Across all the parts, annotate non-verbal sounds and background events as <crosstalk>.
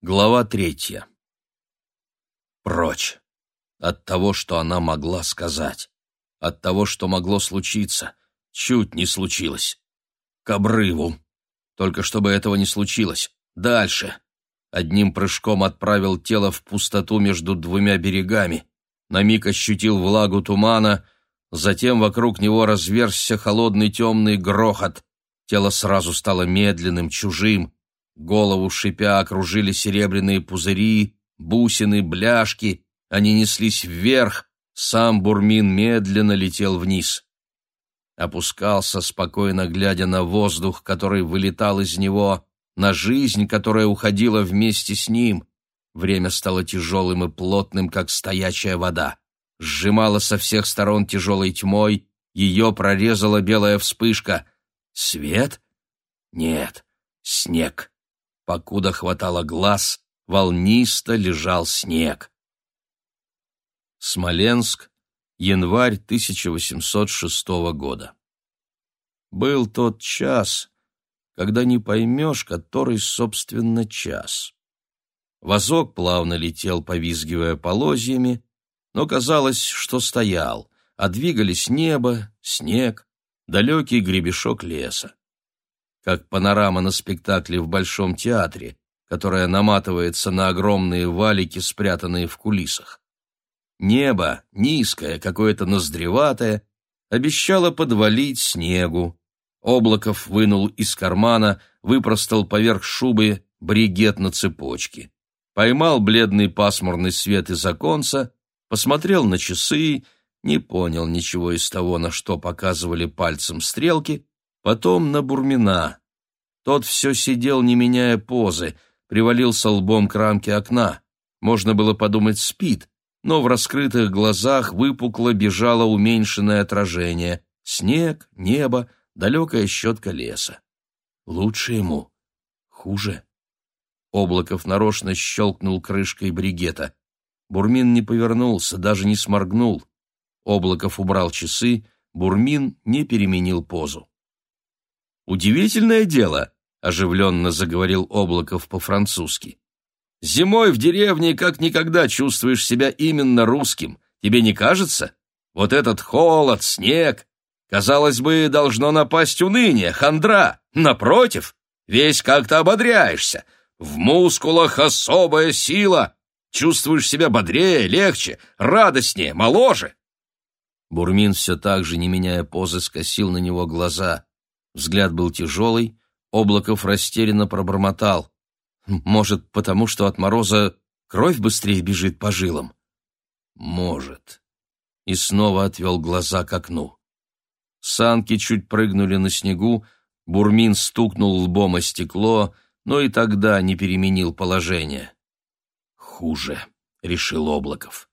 Глава третья. Прочь. От того, что она могла сказать. От того, что могло случиться. Чуть не случилось. К обрыву. Только чтобы этого не случилось. Дальше. Одним прыжком отправил тело в пустоту между двумя берегами. На миг ощутил влагу тумана, затем вокруг него разверзся холодный темный грохот. Тело сразу стало медленным, чужим, Голову шипя окружили серебряные пузыри, бусины, бляшки. Они неслись вверх, сам Бурмин медленно летел вниз. Опускался, спокойно глядя на воздух, который вылетал из него, на жизнь, которая уходила вместе с ним. Время стало тяжелым и плотным, как стоячая вода. Сжимала со всех сторон тяжелой тьмой, ее прорезала белая вспышка. Свет? Нет, снег. Покуда хватало глаз, волнисто лежал снег. Смоленск, январь 1806 года. Был тот час, когда не поймешь, который, собственно, час. Возок плавно летел, повизгивая полозьями, но казалось, что стоял, а двигались небо, снег, далекий гребешок леса как панорама на спектакле в Большом театре, которая наматывается на огромные валики, спрятанные в кулисах. Небо, низкое, какое-то ноздреватое, обещало подвалить снегу. Облаков вынул из кармана, выпростал поверх шубы бригет на цепочке. Поймал бледный пасмурный свет из оконца, посмотрел на часы, не понял ничего из того, на что показывали пальцем стрелки, потом на Бурмина. Тот все сидел, не меняя позы, привалился лбом к рамке окна. Можно было подумать, спит, но в раскрытых глазах выпукло бежало уменьшенное отражение. Снег, небо, далекая щетка леса. Лучше ему. Хуже. Облаков нарочно щелкнул крышкой бригета. Бурмин не повернулся, даже не сморгнул. Облаков убрал часы, Бурмин не переменил позу. Удивительное дело, оживленно заговорил Облаков по-французски. Зимой в деревне как никогда чувствуешь себя именно русским. Тебе не кажется? Вот этот холод, снег, казалось бы, должно напасть уныние, хандра. Напротив, весь как-то ободряешься. В мускулах особая сила. Чувствуешь себя бодрее, легче, радостнее, моложе. Бурмин все так же, не меняя позы, скосил на него глаза. Взгляд был тяжелый, Облаков растерянно пробормотал. «Может, потому что от мороза кровь быстрее бежит по жилам?» «Может». И снова отвел глаза к окну. Санки чуть прыгнули на снегу, Бурмин стукнул лбом о стекло, но и тогда не переменил положение. «Хуже», — решил Облаков.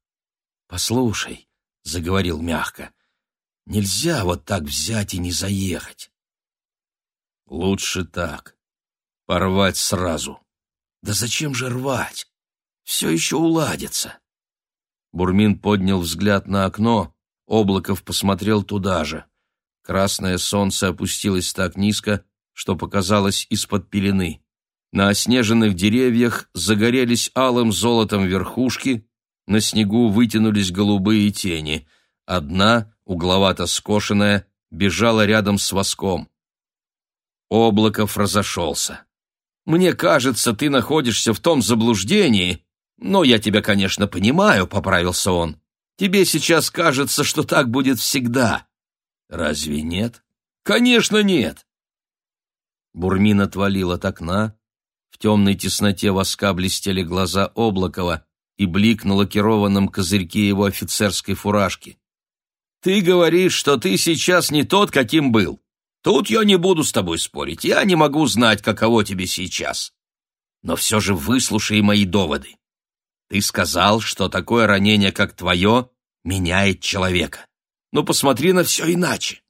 «Послушай», — заговорил мягко, — «нельзя вот так взять и не заехать. Лучше так. Порвать сразу. Да зачем же рвать? Все еще уладится. Бурмин поднял взгляд на окно, Облаков посмотрел туда же. Красное солнце опустилось так низко, что показалось из-под пелены. На оснеженных деревьях загорелись алым золотом верхушки, на снегу вытянулись голубые тени. Одна, угловато скошенная, бежала рядом с воском. Облаков разошелся. «Мне кажется, ты находишься в том заблуждении, но я тебя, конечно, понимаю», — поправился он. «Тебе сейчас кажется, что так будет всегда». «Разве нет?» «Конечно, нет!» Бурмин отвалил от окна. В темной тесноте воска блестели глаза Облакова и блик на лакированном козырьке его офицерской фуражки. «Ты говоришь, что ты сейчас не тот, каким был. Тут я не буду с тобой спорить, я не могу знать, каково тебе сейчас. Но все же выслушай мои доводы. Ты сказал, что такое ранение, как твое, меняет человека. Но посмотри на все иначе.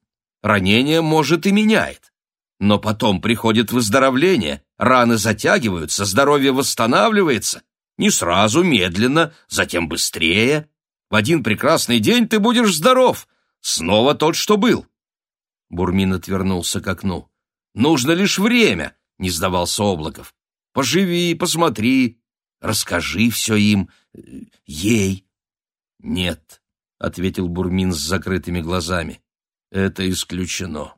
Ранение, может, и меняет. Но потом приходит выздоровление, раны затягиваются, здоровье восстанавливается. Не сразу, медленно, затем быстрее. В один прекрасный день ты будешь здоров. Снова тот, что был. Бурмин отвернулся к окну. «Нужно лишь время», — не сдавался Облаков. «Поживи, посмотри, расскажи все им, э, ей». «Нет», — ответил Бурмин с закрытыми глазами, — «это исключено.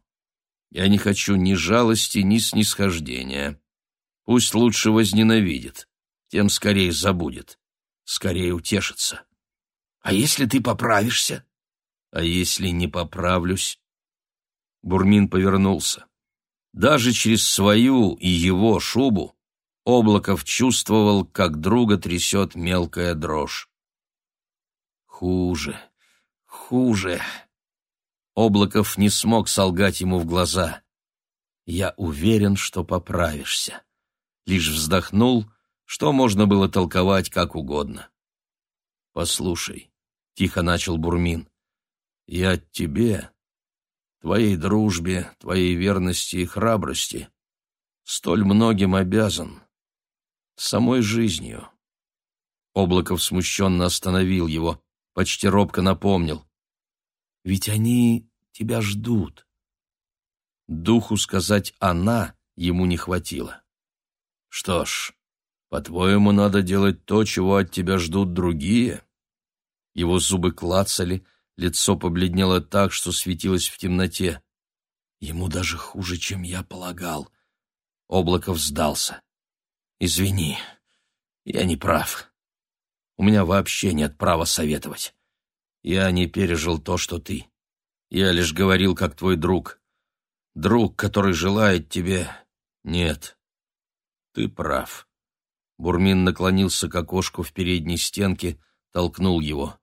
Я не хочу ни жалости, ни снисхождения. Пусть лучше возненавидит, тем скорее забудет, скорее утешится. А если ты поправишься? А если не поправлюсь? Бурмин повернулся. Даже через свою и его шубу Облаков чувствовал, как друга трясет мелкая дрожь. Хуже, хуже. Облаков не смог солгать ему в глаза. «Я уверен, что поправишься». Лишь вздохнул, что можно было толковать как угодно. «Послушай», — тихо начал Бурмин, — «я тебе, твоей дружбе, твоей верности и храбрости столь многим обязан, самой жизнью». Облаков смущенно остановил его, почти робко напомнил. Ведь они тебя ждут. Духу сказать «она» ему не хватило. Что ж, по-твоему, надо делать то, чего от тебя ждут другие? Его зубы клацали, лицо побледнело так, что светилось в темноте. Ему даже хуже, чем я полагал. Облаков сдался. Извини, я не прав. У меня вообще нет права советовать. Я не пережил то, что ты. Я лишь говорил, как твой друг. Друг, который желает тебе... Нет. Ты прав. Бурмин наклонился к окошку в передней стенке, толкнул его.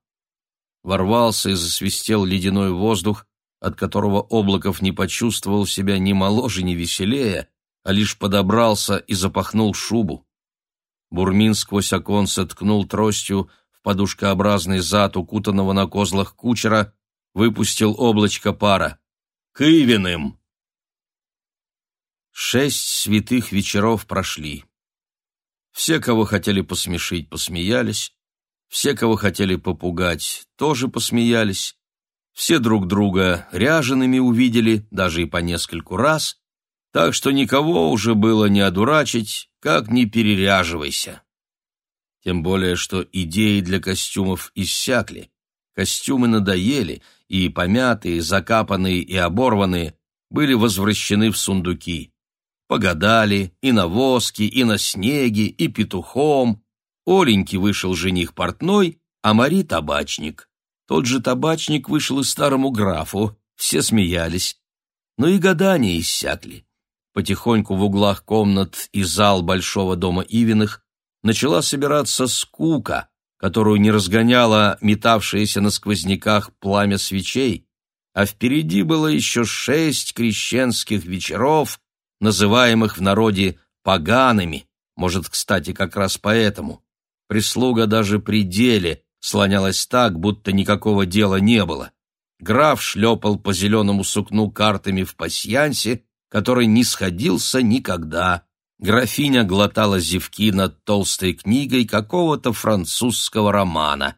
Ворвался и засвистел ледяной воздух, от которого Облаков не почувствовал себя ни моложе, ни веселее, а лишь подобрался и запахнул шубу. Бурмин сквозь оконце ткнул тростью подушкообразный зад укутанного на козлах кучера, выпустил облачко пара. «Кывиным!» Шесть святых вечеров прошли. Все, кого хотели посмешить, посмеялись, все, кого хотели попугать, тоже посмеялись, все друг друга ряжеными увидели, даже и по нескольку раз, так что никого уже было не одурачить, как не переряживайся. Тем более, что идеи для костюмов иссякли. Костюмы надоели, и помятые, закапанные и оборванные были возвращены в сундуки. Погадали и на воске, и на снеге, и петухом. Оленьки вышел жених портной, а Мари — табачник. Тот же табачник вышел и старому графу, все смеялись. Но и гадания иссякли. Потихоньку в углах комнат и зал большого дома Ивиных начала собираться скука, которую не разгоняло метавшееся на сквозняках пламя свечей, а впереди было еще шесть крещенских вечеров, называемых в народе «погаными», может, кстати, как раз поэтому. Прислуга даже при деле слонялась так, будто никакого дела не было. Граф шлепал по зеленому сукну картами в пасьянсе, который не сходился никогда. Графиня глотала зевки над толстой книгой какого-то французского романа.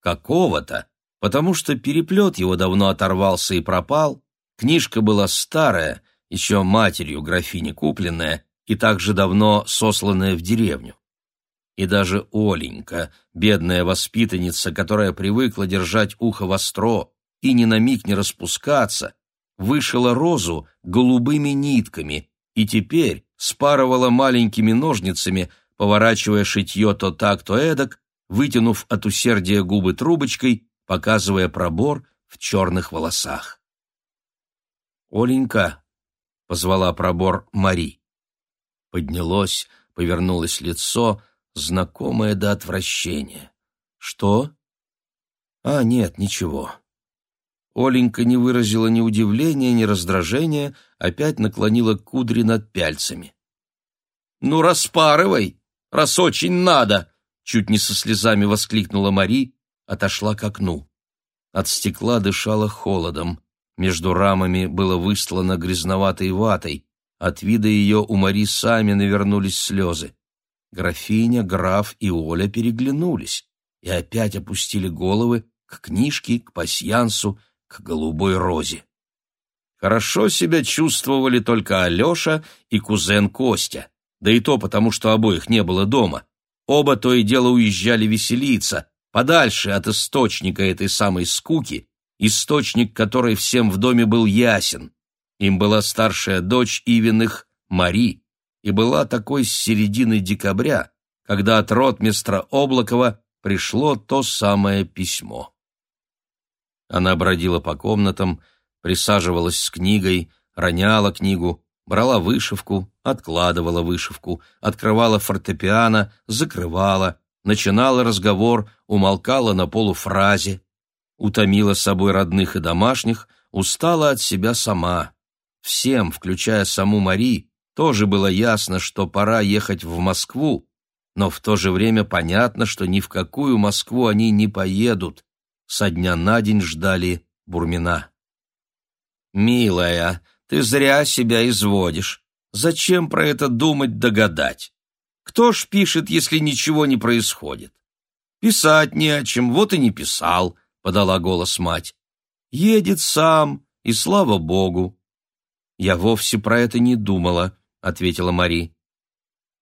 Какого-то, потому что переплет его давно оторвался и пропал, книжка была старая, еще матерью графини купленная и также давно сосланная в деревню. И даже Оленька, бедная воспитанница, которая привыкла держать ухо востро и ни на миг не распускаться, вышила розу голубыми нитками, и теперь, спарывала маленькими ножницами, поворачивая шитье то так, то эдак, вытянув от усердия губы трубочкой, показывая пробор в черных волосах. «Оленька!» — позвала пробор Мари. Поднялось, повернулось лицо, знакомое до отвращения. «Что?» «А, нет, ничего». Оленька не выразила ни удивления, ни раздражения, опять наклонила кудри над пяльцами. «Ну, распарывай, раз очень надо!» Чуть не со слезами воскликнула Мари, отошла к окну. От стекла дышало холодом. Между рамами было выслано грязноватой ватой. От вида ее у Мари сами навернулись слезы. Графиня, граф и Оля переглянулись и опять опустили головы к книжке, к пасьянсу, к голубой розе. Хорошо себя чувствовали только Алеша и кузен Костя да и то потому, что обоих не было дома. Оба то и дело уезжали веселиться, подальше от источника этой самой скуки, источник которой всем в доме был ясен. Им была старшая дочь Ивиных, Мари, и была такой с середины декабря, когда от ротмистра Облакова пришло то самое письмо. Она бродила по комнатам, присаживалась с книгой, роняла книгу, брала вышивку, откладывала вышивку, открывала фортепиано, закрывала, начинала разговор, умолкала на полуфразе, утомила собой родных и домашних, устала от себя сама. Всем, включая саму Мари, тоже было ясно, что пора ехать в Москву, но в то же время понятно, что ни в какую Москву они не поедут. Со дня на день ждали Бурмина. «Милая, ты зря себя изводишь. Зачем про это думать, догадать? Кто ж пишет, если ничего не происходит? Писать не о чем, вот и не писал», — подала голос мать. «Едет сам, и слава богу». «Я вовсе про это не думала», — ответила Мари.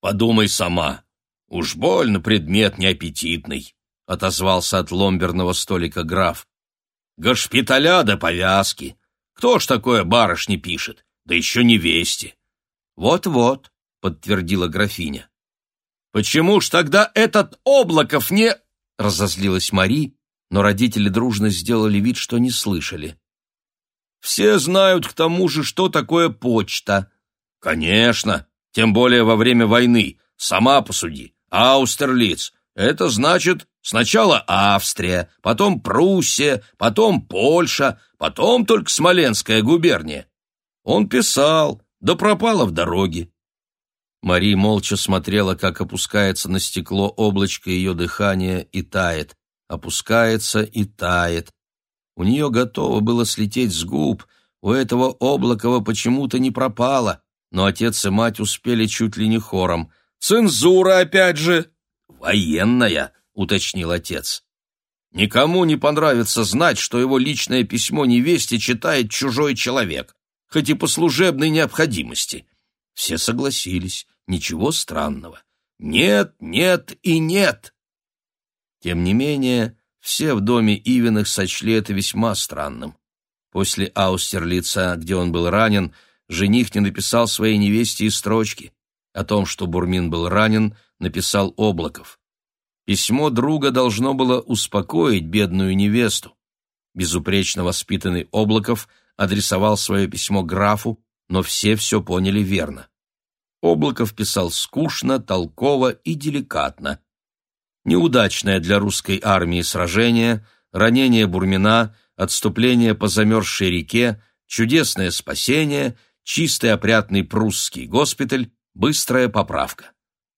«Подумай сама. Уж больно предмет неаппетитный», — отозвался от ломберного столика граф. «Гошпиталя до повязки. Кто ж такое барышни пишет? Да еще невесте». «Вот-вот», — подтвердила графиня. «Почему ж тогда этот Облаков не...» — разозлилась Мари, но родители дружно сделали вид, что не слышали. «Все знают к тому же, что такое почта». «Конечно, тем более во время войны. Сама посуди. Аустерлиц. Это значит сначала Австрия, потом Пруссия, потом Польша, потом только Смоленская губерния. Он писал, да пропало в дороге. Мари молча смотрела, как опускается на стекло облачко ее дыхания и тает, опускается и тает. У нее готово было слететь с губ, у этого Облакова почему-то не пропало, но отец и мать успели чуть ли не хором. «Цензура опять же!» «Военная», — уточнил отец. «Никому не понравится знать, что его личное письмо невесте читает чужой человек, хоть и по служебной необходимости». Все согласились. Ничего странного. Нет, нет и нет. Тем не менее, все в доме Ивиных сочли это весьма странным. После Аустерлица, где он был ранен, жених не написал своей невесте и строчки. О том, что Бурмин был ранен, написал Облаков. Письмо друга должно было успокоить бедную невесту. Безупречно воспитанный Облаков адресовал свое письмо графу, но все все поняли верно. Облаков писал скучно, толково и деликатно. Неудачное для русской армии сражение, ранение Бурмина, отступление по замерзшей реке, чудесное спасение, чистый опрятный прусский госпиталь, быстрая поправка.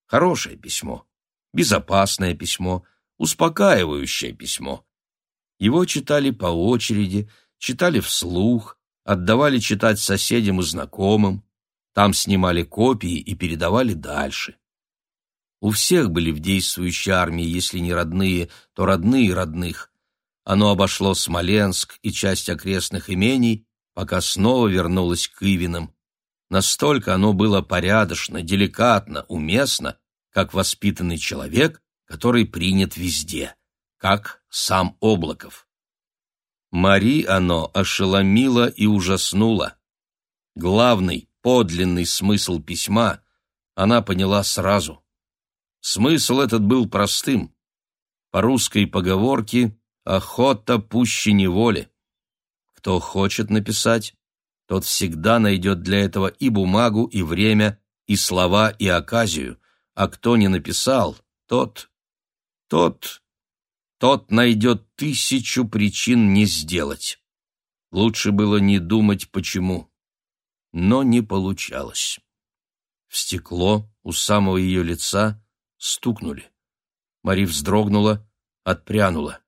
Хорошее письмо, безопасное письмо, успокаивающее письмо. Его читали по очереди, читали вслух, отдавали читать соседям и знакомым. Там снимали копии и передавали дальше. У всех были в действующей армии, если не родные, то родные родных. Оно обошло Смоленск и часть окрестных имений, пока снова вернулось к Ивинам. Настолько оно было порядочно, деликатно, уместно, как воспитанный человек, который принят везде, как сам Облаков. Мари оно ошеломило и ужаснуло. Главный, подлинный смысл письма она поняла сразу. Смысл этот был простым. По русской поговорке «охота пуще неволи». Кто хочет написать, тот всегда найдет для этого и бумагу, и время, и слова, и оказию, а кто не написал, тот... тот... тот найдет тысячу причин не сделать. Лучше было не думать, почему но не получалось. В стекло у самого ее лица стукнули. Мари вздрогнула, отпрянула.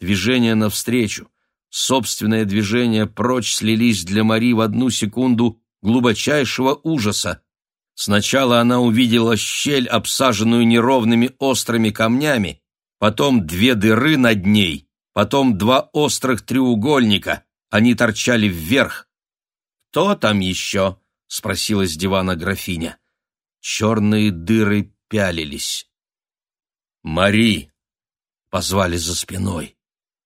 Движение навстречу, собственное движение прочь слились для Мари в одну секунду глубочайшего ужаса. Сначала она увидела щель, обсаженную неровными острыми камнями, потом две дыры над ней, потом два острых треугольника. Они торчали вверх, «Кто там еще?» — спросила с дивана графиня. Черные дыры пялились. «Мари!» — позвали за спиной.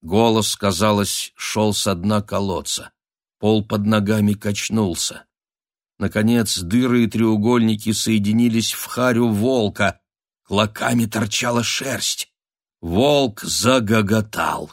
Голос, казалось, шел со дна колодца. Пол под ногами качнулся. Наконец, дыры и треугольники соединились в харю волка. Клоками торчала шерсть. Волк загоготал.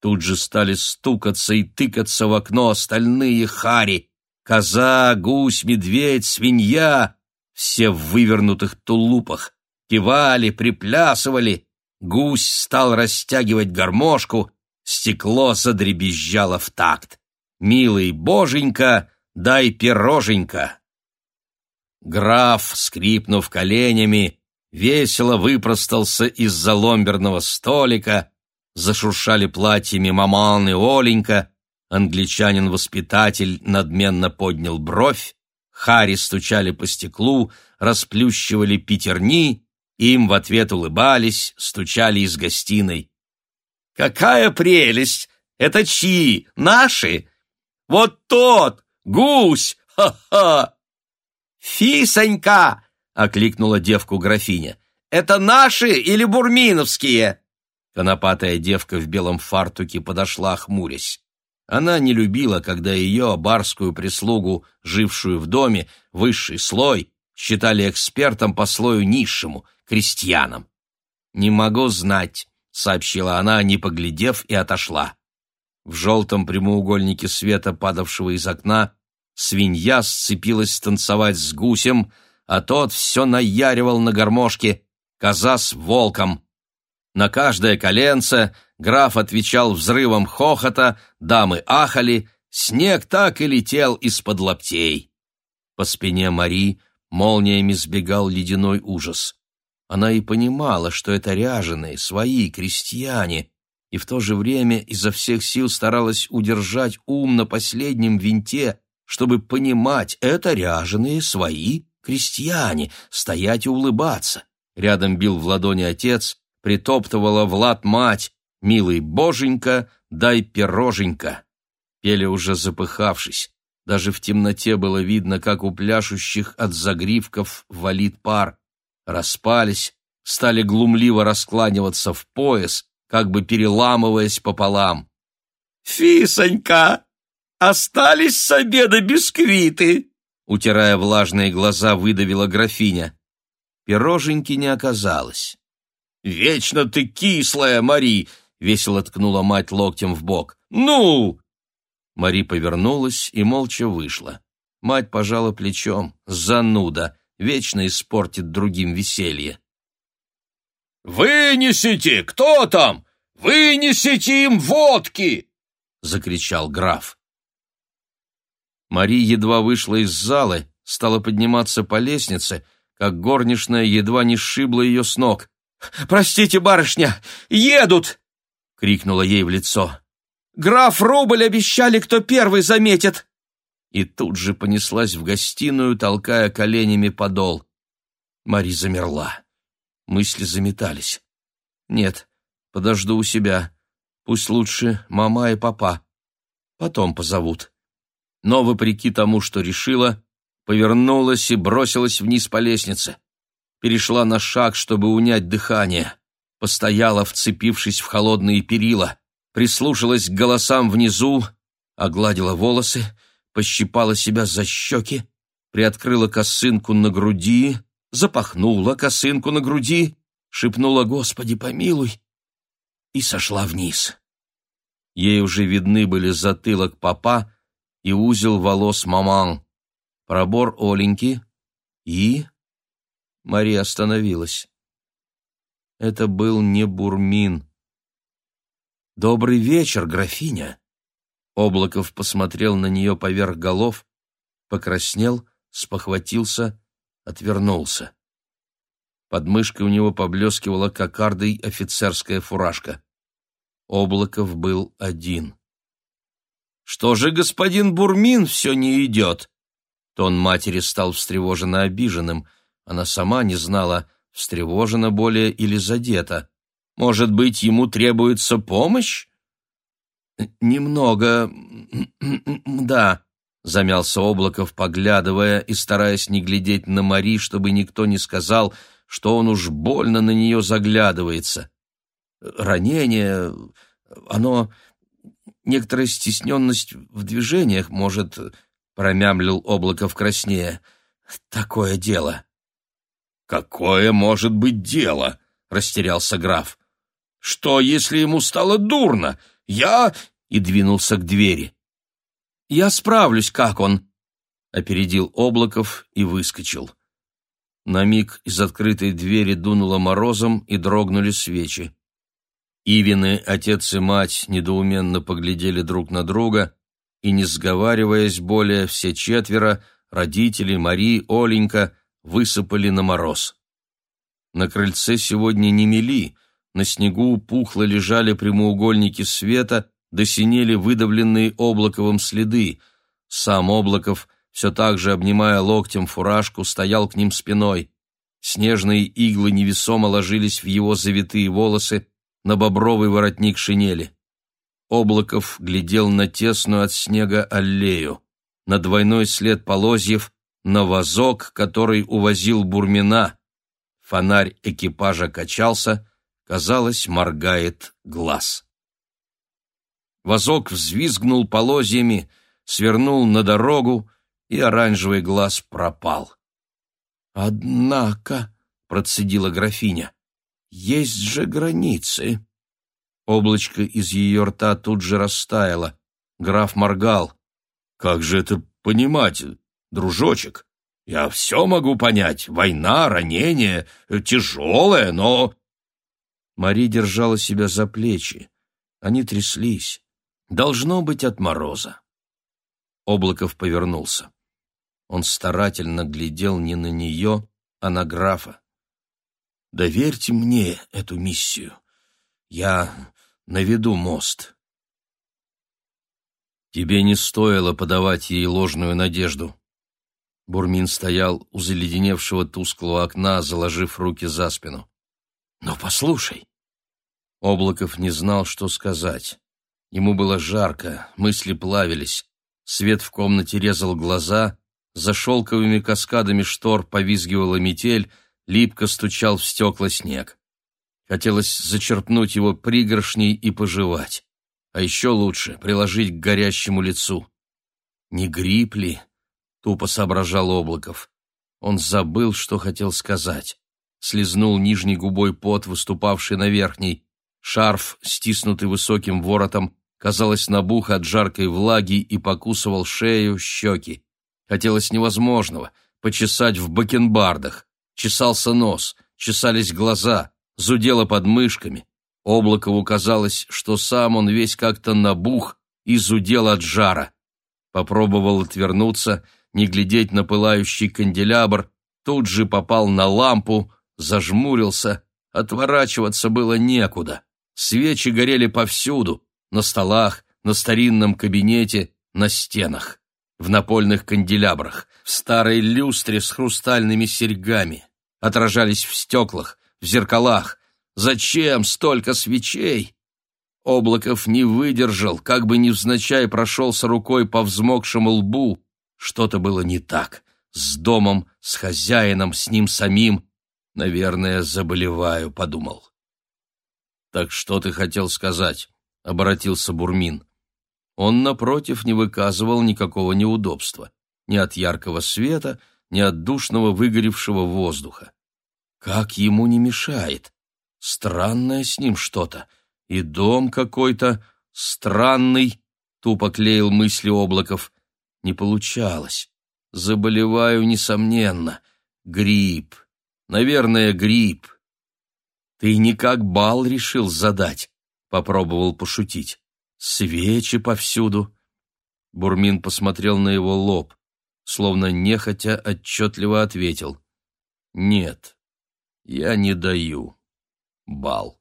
Тут же стали стукаться и тыкаться в окно остальные хари. Коза, гусь, медведь, свинья — все в вывернутых тулупах. Кивали, приплясывали. Гусь стал растягивать гармошку, стекло задребезжало в такт. «Милый боженька, дай пироженька!» Граф, скрипнув коленями, весело выпростался из-за ломберного столика, зашуршали платьями маман и Оленька, англичанин-воспитатель надменно поднял бровь, Хари стучали по стеклу, расплющивали пятерни, им в ответ улыбались, стучали из гостиной. «Какая прелесть! Это чьи? Наши? Вот тот! Гусь! Ха-ха!» «Фисонька!» — окликнула девку графиня. «Это наши или бурминовские?» Конопатая девка в белом фартуке подошла, хмурясь. Она не любила, когда ее, барскую прислугу, жившую в доме, высший слой, считали экспертом по слою низшему, крестьянам. «Не могу знать», — сообщила она, не поглядев, и отошла. В желтом прямоугольнике света, падавшего из окна, свинья сцепилась танцевать с гусем, а тот все наяривал на гармошке, коза с волком. На каждое коленце граф отвечал взрывом хохота, дамы ахали, снег так и летел из-под лаптей. По спине Мари молниями сбегал ледяной ужас. Она и понимала, что это ряженые, свои, крестьяне, и в то же время изо всех сил старалась удержать ум на последнем винте, чтобы понимать, это ряженые, свои, крестьяне, стоять и улыбаться. Рядом бил в ладони отец, притоптывала Влад мать, «Милый боженька, дай пироженька!» Пели уже запыхавшись. Даже в темноте было видно, как у пляшущих от загривков валит пар. Распались, стали глумливо раскланиваться в пояс, как бы переламываясь пополам. «Фисонька, остались с обеда бисквиты!» Утирая влажные глаза, выдавила графиня. Пироженьки не оказалось. «Вечно ты кислая, Мари!» — весело ткнула мать локтем в бок. «Ну!» Мари повернулась и молча вышла. Мать пожала плечом. Зануда. Вечно испортит другим веселье. «Вынесите! Кто там? Вынесите им водки!» — закричал граф. Мари едва вышла из залы, стала подниматься по лестнице, как горничная едва не сшибла ее с ног. «Простите, барышня, едут!» — крикнула ей в лицо. «Граф Рубль обещали, кто первый заметит!» И тут же понеслась в гостиную, толкая коленями подол. Мари замерла. Мысли заметались. «Нет, подожду у себя. Пусть лучше мама и папа. Потом позовут». Но, вопреки тому, что решила, повернулась и бросилась вниз по лестнице перешла на шаг, чтобы унять дыхание, постояла, вцепившись в холодные перила, прислушалась к голосам внизу, огладила волосы, пощипала себя за щеки, приоткрыла косынку на груди, запахнула косынку на груди, шепнула «Господи, помилуй!» и сошла вниз. Ей уже видны были затылок папа и узел волос маман, пробор Оленьки и Мария остановилась. Это был не Бурмин. «Добрый вечер, графиня!» Облаков посмотрел на нее поверх голов, покраснел, спохватился, отвернулся. Под мышкой у него поблескивала кокардой офицерская фуражка. Облаков был один. «Что же господин Бурмин все не идет?» Тон матери стал встревоженно обиженным — она сама не знала, встревожена более или задета. Может быть, ему требуется помощь? Немного, да, замялся Облаков, поглядывая и стараясь не глядеть на Мари, чтобы никто не сказал, что он уж больно на нее заглядывается. Ранение, оно... Некоторая стесненность в движениях, может, промямлил облако в краснее. Такое дело. Какое может быть дело? Растерялся граф. Что, если ему стало дурно? Я... И двинулся к двери. Я справлюсь, как он. Опередил Облаков и выскочил. На миг из открытой двери дунуло морозом и дрогнули свечи. Ивины, отец и мать, недоуменно поглядели друг на друга, и, не сговариваясь более, все четверо, родители, Мари, Оленька, высыпали на мороз. На крыльце сегодня не мели, на снегу пухло лежали прямоугольники света, досинели выдавленные Облаковым следы. Сам Облаков, все так же обнимая локтем фуражку, стоял к ним спиной. Снежные иглы невесомо ложились в его завитые волосы на бобровый воротник шинели. Облаков глядел на тесную от снега аллею, на двойной след полозьев, на вазок, который увозил Бурмина. Фонарь экипажа качался, казалось, моргает глаз. Вазок взвизгнул полозьями, свернул на дорогу, и оранжевый глаз пропал. «Однако», — процедила графиня, — «есть же границы». Облачко из ее рта тут же растаяло. Граф моргал. «Как же это понимать, дружочек? Я все могу понять. Война, ранение, тяжелое, но...» Мари держала себя за плечи. Они тряслись. Должно быть от мороза. Облаков повернулся. Он старательно глядел не на нее, а на графа. «Доверьте мне эту миссию. Я наведу мост. Тебе не стоило подавать ей ложную надежду. Бурмин стоял у заледеневшего тусклого окна, заложив руки за спину. Но послушай. Облаков не знал, что сказать. Ему было жарко, мысли плавились. Свет в комнате резал глаза, за шелковыми каскадами штор повизгивала метель, липко стучал в стекла снег. Хотелось зачерпнуть его пригоршней и пожевать. А еще лучше приложить к горящему лицу. «Не грипп ли?» — тупо соображал Облаков. Он забыл, что хотел сказать. Слизнул нижней губой пот, выступавший на верхней. Шарф, стиснутый высоким воротом, казалось, набух от жаркой влаги и покусывал шею, щеки. Хотелось невозможного — почесать в бакенбардах. Чесался нос, чесались глаза, зудело под мышками. Облакову казалось, что сам он весь как-то набух и зудел от жара. Попробовал отвернуться, не глядеть на пылающий канделябр, тут же попал на лампу, зажмурился, отворачиваться было некуда. Свечи горели повсюду, на столах, на старинном кабинете, на стенах, в напольных канделябрах, в старой люстре с хрустальными серьгами. Отражались в стеклах, в зеркалах. Зачем столько свечей? Облаков не выдержал, как бы невзначай прошелся рукой по взмокшему лбу. Что-то было не так. С домом, с хозяином, с ним самим. Наверное, заболеваю, подумал. «Так что ты хотел сказать?» — обратился Бурмин. Он, напротив, не выказывал никакого неудобства. Ни от яркого света, ни от душного выгоревшего воздуха. Как ему не мешает? Странное с ним что-то. И дом какой-то странный, тупо клеил мысли Облаков. Не получалось. Заболеваю, несомненно. Грипп. Наверное, грипп. Ты никак бал решил задать, попробовал пошутить. Свечи повсюду. Бурмин посмотрел на его лоб, словно нехотя отчетливо ответил. Нет, я не даю. Бал.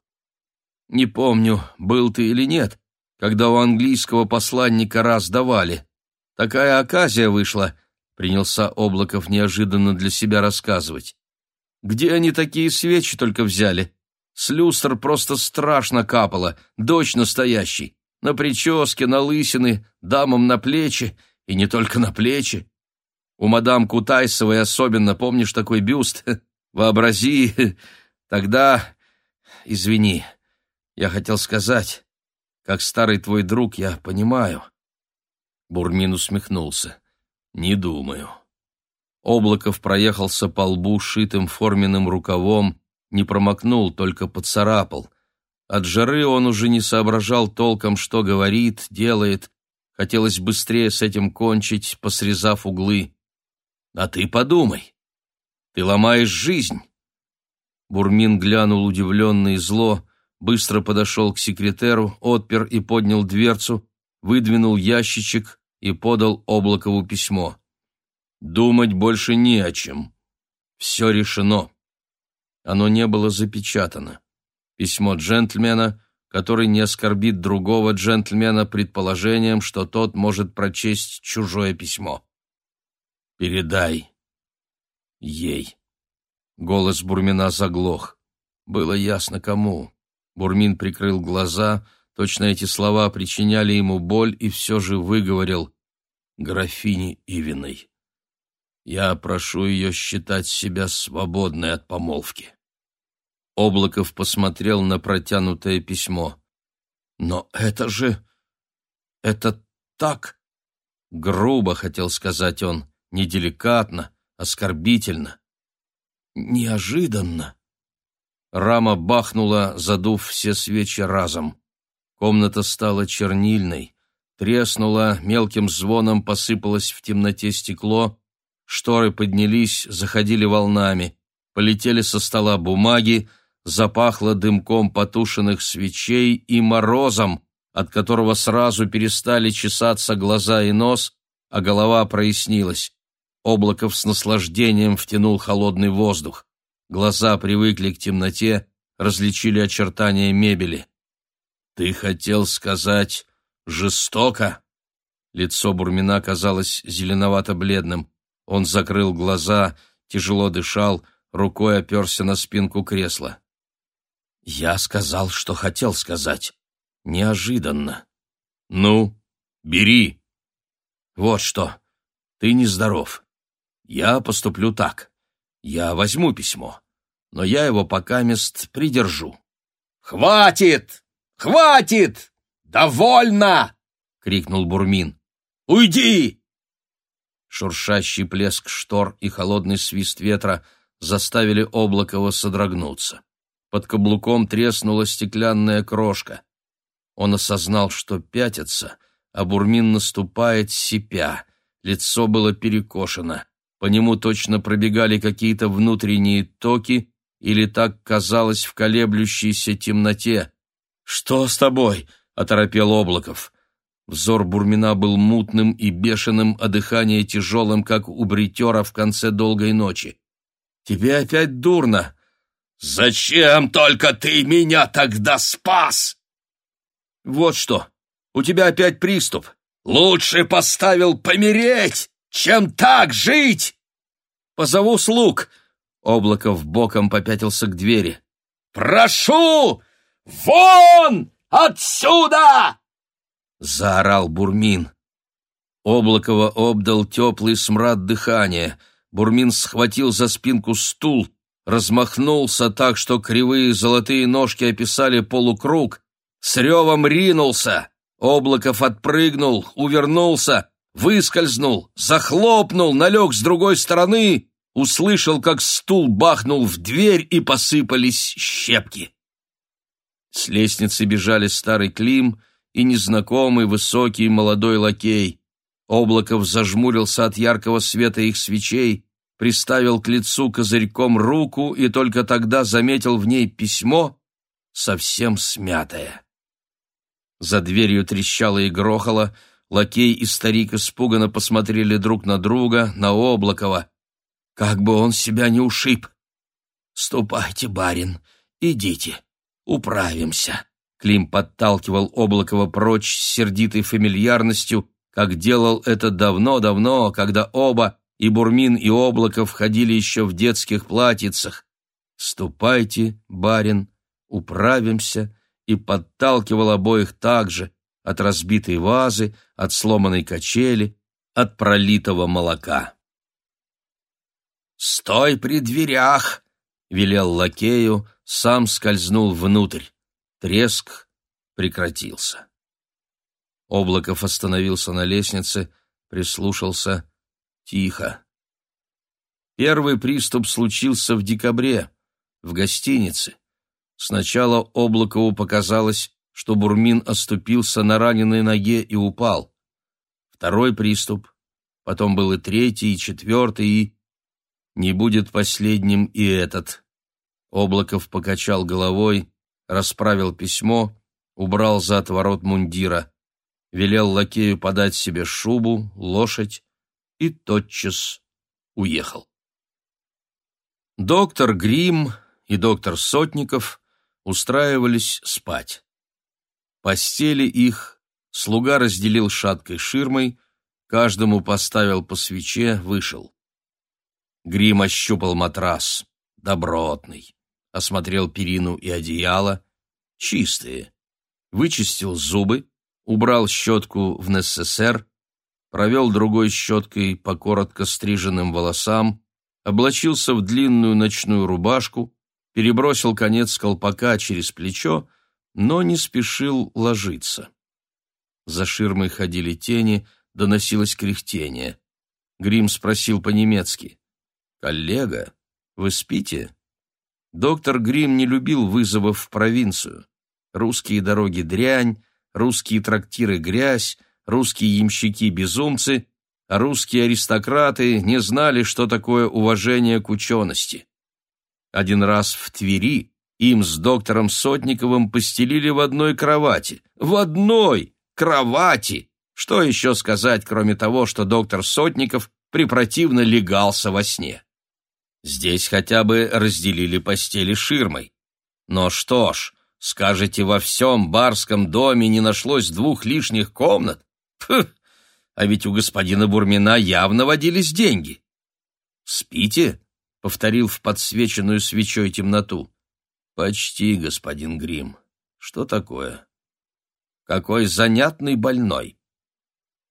Не помню, был ты или нет, когда у английского посланника раз давали. Такая оказия вышла, принялся Облаков неожиданно для себя рассказывать. Где они такие свечи только взяли? С люстр просто страшно капало, дочь настоящий. На прическе, на лысины, дамам на плечи, и не только на плечи. У мадам Кутайсовой особенно, помнишь такой бюст? <laughs> Вообрази, тогда... Извини, я хотел сказать, как старый твой друг, я понимаю. Бурмин усмехнулся. Не думаю. Облаков проехался по лбу шитым форменным рукавом, не промокнул, только поцарапал. От жары он уже не соображал толком, что говорит, делает. Хотелось быстрее с этим кончить, посрезав углы. А ты подумай. Ты ломаешь жизнь. Бурмин глянул удивленно и зло, быстро подошел к секретеру, отпер и поднял дверцу, выдвинул ящичек и подал Облакову письмо. Думать больше не о чем. Все решено. Оно не было запечатано. Письмо джентльмена, который не оскорбит другого джентльмена предположением, что тот может прочесть чужое письмо. «Передай ей». Голос Бурмина заглох. Было ясно, кому. Бурмин прикрыл глаза, точно эти слова причиняли ему боль, и все же выговорил «Графине Ивиной». Я прошу ее считать себя свободной от помолвки. Облаков посмотрел на протянутое письмо. Но это же... это так... Грубо, хотел сказать он, неделикатно, оскорбительно. Неожиданно. Рама бахнула, задув все свечи разом. Комната стала чернильной. Треснула, мелким звоном посыпалось в темноте стекло, Шторы поднялись, заходили волнами. Полетели со стола бумаги, запахло дымком потушенных свечей и морозом, от которого сразу перестали чесаться глаза и нос, а голова прояснилась. Облаков с наслаждением втянул холодный воздух. Глаза привыкли к темноте, различили очертания мебели. «Ты хотел сказать жестоко?» Лицо Бурмина казалось зеленовато-бледным. Он закрыл глаза, тяжело дышал, рукой оперся на спинку кресла. «Я сказал, что хотел сказать. Неожиданно. Ну, бери. Вот что. Ты нездоров. Я поступлю так. Я возьму письмо, но я его пока мест придержу». «Хватит! Хватит! Довольно!» — крикнул Бурмин. «Уйди! Шуршащий плеск штор и холодный свист ветра заставили Облакова содрогнуться. Под каблуком треснула стеклянная крошка. Он осознал, что пятится, а Бурмин наступает, сипя. Лицо было перекошено. По нему точно пробегали какие-то внутренние токи, или так казалось в колеблющейся темноте. «Что с тобой?» — оторопел Облаков. Взор Бурмина был мутным и бешеным, а дыхание тяжелым, как у бритера в конце долгой ночи. «Тебе опять дурно!» «Зачем только ты меня тогда спас?» «Вот что, у тебя опять приступ. Лучше поставил помереть, чем так жить!» «Позову слуг!» Облаков боком попятился к двери. «Прошу! Вон! Отсюда!» — заорал Бурмин. Облакова обдал теплый смрад дыхания. Бурмин схватил за спинку стул, размахнулся так, что кривые золотые ножки описали полукруг, с ревом ринулся. Облаков отпрыгнул, увернулся, выскользнул, захлопнул, налег с другой стороны, услышал, как стул бахнул в дверь и посыпались щепки. С лестницы бежали старый Клим и незнакомый высокий молодой лакей. Облаков зажмурился от яркого света их свечей, приставил к лицу козырьком руку и только тогда заметил в ней письмо, совсем смятое. За дверью трещало и грохало, лакей и старик испуганно посмотрели друг на друга, на Облакова. Как бы он себя не ушиб! «Ступайте, барин, идите, управимся», Клим подталкивал Облакова прочь с сердитой фамильярностью, как делал это давно-давно, когда оба, и Бурмин, и Облаков, ходили еще в детских платьицах. «Ступайте, барин, управимся», и подталкивал обоих также от разбитой вазы, от сломанной качели, от пролитого молока. «Стой при дверях!» велел лакею, сам скользнул внутрь. Треск прекратился. Облаков остановился на лестнице, прислушался. Тихо. Первый приступ случился в декабре, в гостинице. Сначала Облакову показалось, что Бурмин оступился на раненой ноге и упал. Второй приступ, потом был и третий, и четвертый, и... Не будет последним и этот. Облаков покачал головой, расправил письмо, убрал за отворот мундира, велел лакею подать себе шубу, лошадь и тотчас уехал. Доктор Грим и доктор Сотников устраивались спать. Постели их слуга разделил шаткой ширмой, каждому поставил по свече, вышел. Грим ощупал матрас, добротный, осмотрел перину и одеяло, чистые, вычистил зубы, убрал щетку в НССР, провел другой щеткой по коротко стриженным волосам, облачился в длинную ночную рубашку, перебросил конец колпака через плечо, но не спешил ложиться. За ширмой ходили тени, доносилось кряхтение. Грим спросил по-немецки. «Коллега, вы спите?» Доктор Грим не любил вызовов в провинцию. Русские дороги дрянь, русские трактиры грязь, русские ямщики безумцы, а русские аристократы не знали, что такое уважение к учености. Один раз в Твери им с доктором Сотниковым постелили в одной кровати. В одной кровати! Что еще сказать, кроме того, что доктор Сотников препротивно легался во сне? Здесь хотя бы разделили постели ширмой. Но что ж, скажете, во всем барском доме не нашлось двух лишних комнат? Фу, а ведь у господина Бурмина явно водились деньги. «Спите?» — повторил в подсвеченную свечой темноту. «Почти, господин Грим. Что такое?» «Какой занятный больной!»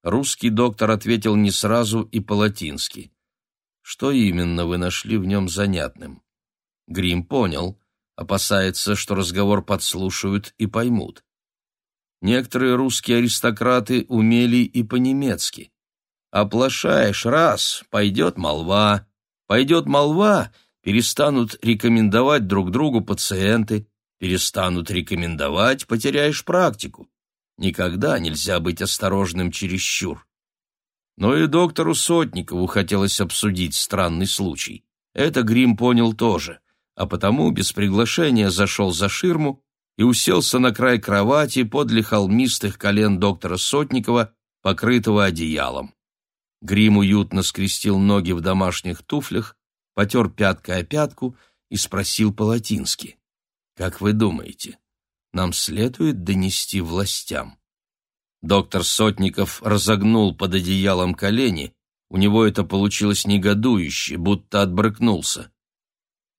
Русский доктор ответил не сразу и по-латински. Что именно вы нашли в нем занятным? Грим понял, опасается, что разговор подслушают и поймут. Некоторые русские аристократы умели и по-немецки. Оплошаешь раз, пойдет молва. Пойдет молва, перестанут рекомендовать друг другу пациенты, перестанут рекомендовать, потеряешь практику. Никогда нельзя быть осторожным чересчур. Но и доктору Сотникову хотелось обсудить странный случай. Это Грим понял тоже, а потому без приглашения зашел за ширму и уселся на край кровати подле холмистых колен доктора Сотникова, покрытого одеялом. Грим уютно скрестил ноги в домашних туфлях, потер пяткой о пятку и спросил по-латински. «Как вы думаете, нам следует донести властям?» Доктор Сотников разогнул под одеялом колени, у него это получилось негодующе, будто отбрыкнулся.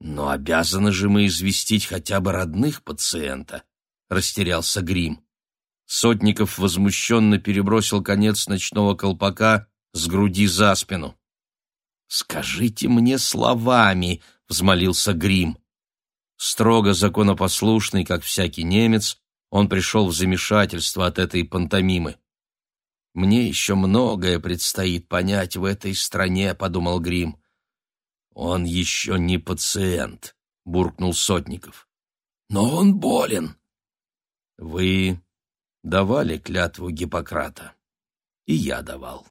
«Но обязаны же мы известить хотя бы родных пациента», — растерялся Грим. Сотников возмущенно перебросил конец ночного колпака с груди за спину. «Скажите мне словами», — взмолился Грим. Строго законопослушный, как всякий немец, он пришел в замешательство от этой пантомимы. «Мне еще многое предстоит понять в этой стране», — подумал Грим. «Он еще не пациент», — буркнул Сотников. «Но он болен». «Вы давали клятву Гиппократа?» «И я давал.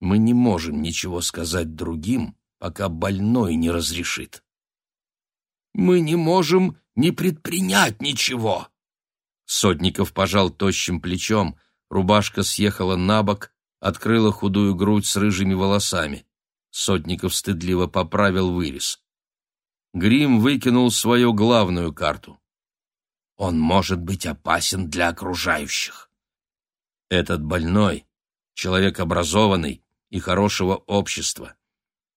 Мы не можем ничего сказать другим, пока больной не разрешит». «Мы не можем не предпринять ничего», Сотников пожал тощим плечом, рубашка съехала на бок, открыла худую грудь с рыжими волосами. Сотников стыдливо поправил вырез. Грим выкинул свою главную карту. «Он может быть опасен для окружающих». Этот больной — человек образованный и хорошего общества.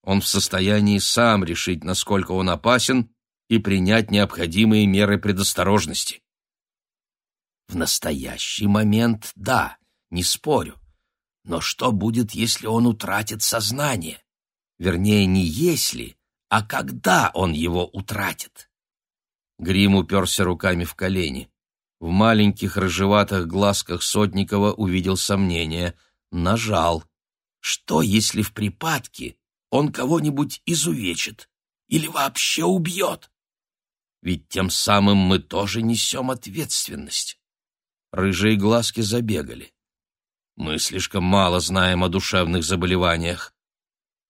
Он в состоянии сам решить, насколько он опасен, и принять необходимые меры предосторожности. В настоящий момент — да, не спорю. Но что будет, если он утратит сознание? Вернее, не если, а когда он его утратит? Грим уперся руками в колени. В маленьких рыжеватых глазках Сотникова увидел сомнение. Нажал. Что, если в припадке он кого-нибудь изувечит или вообще убьет? Ведь тем самым мы тоже несем ответственность. Рыжие глазки забегали. Мы слишком мало знаем о душевных заболеваниях.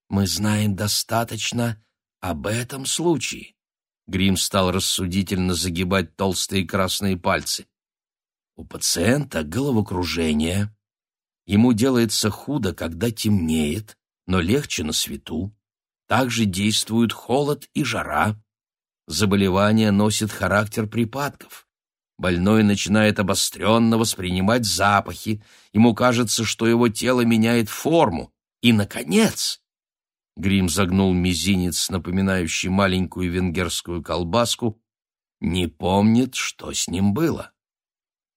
Мы знаем достаточно об этом случае. Грим стал рассудительно загибать толстые красные пальцы. У пациента головокружение. Ему делается худо, когда темнеет, но легче на свету. Также действуют холод и жара. Заболевание носит характер припадков. Больной начинает обостренно воспринимать запахи, ему кажется, что его тело меняет форму. И, наконец, Грим загнул мизинец, напоминающий маленькую венгерскую колбаску, не помнит, что с ним было.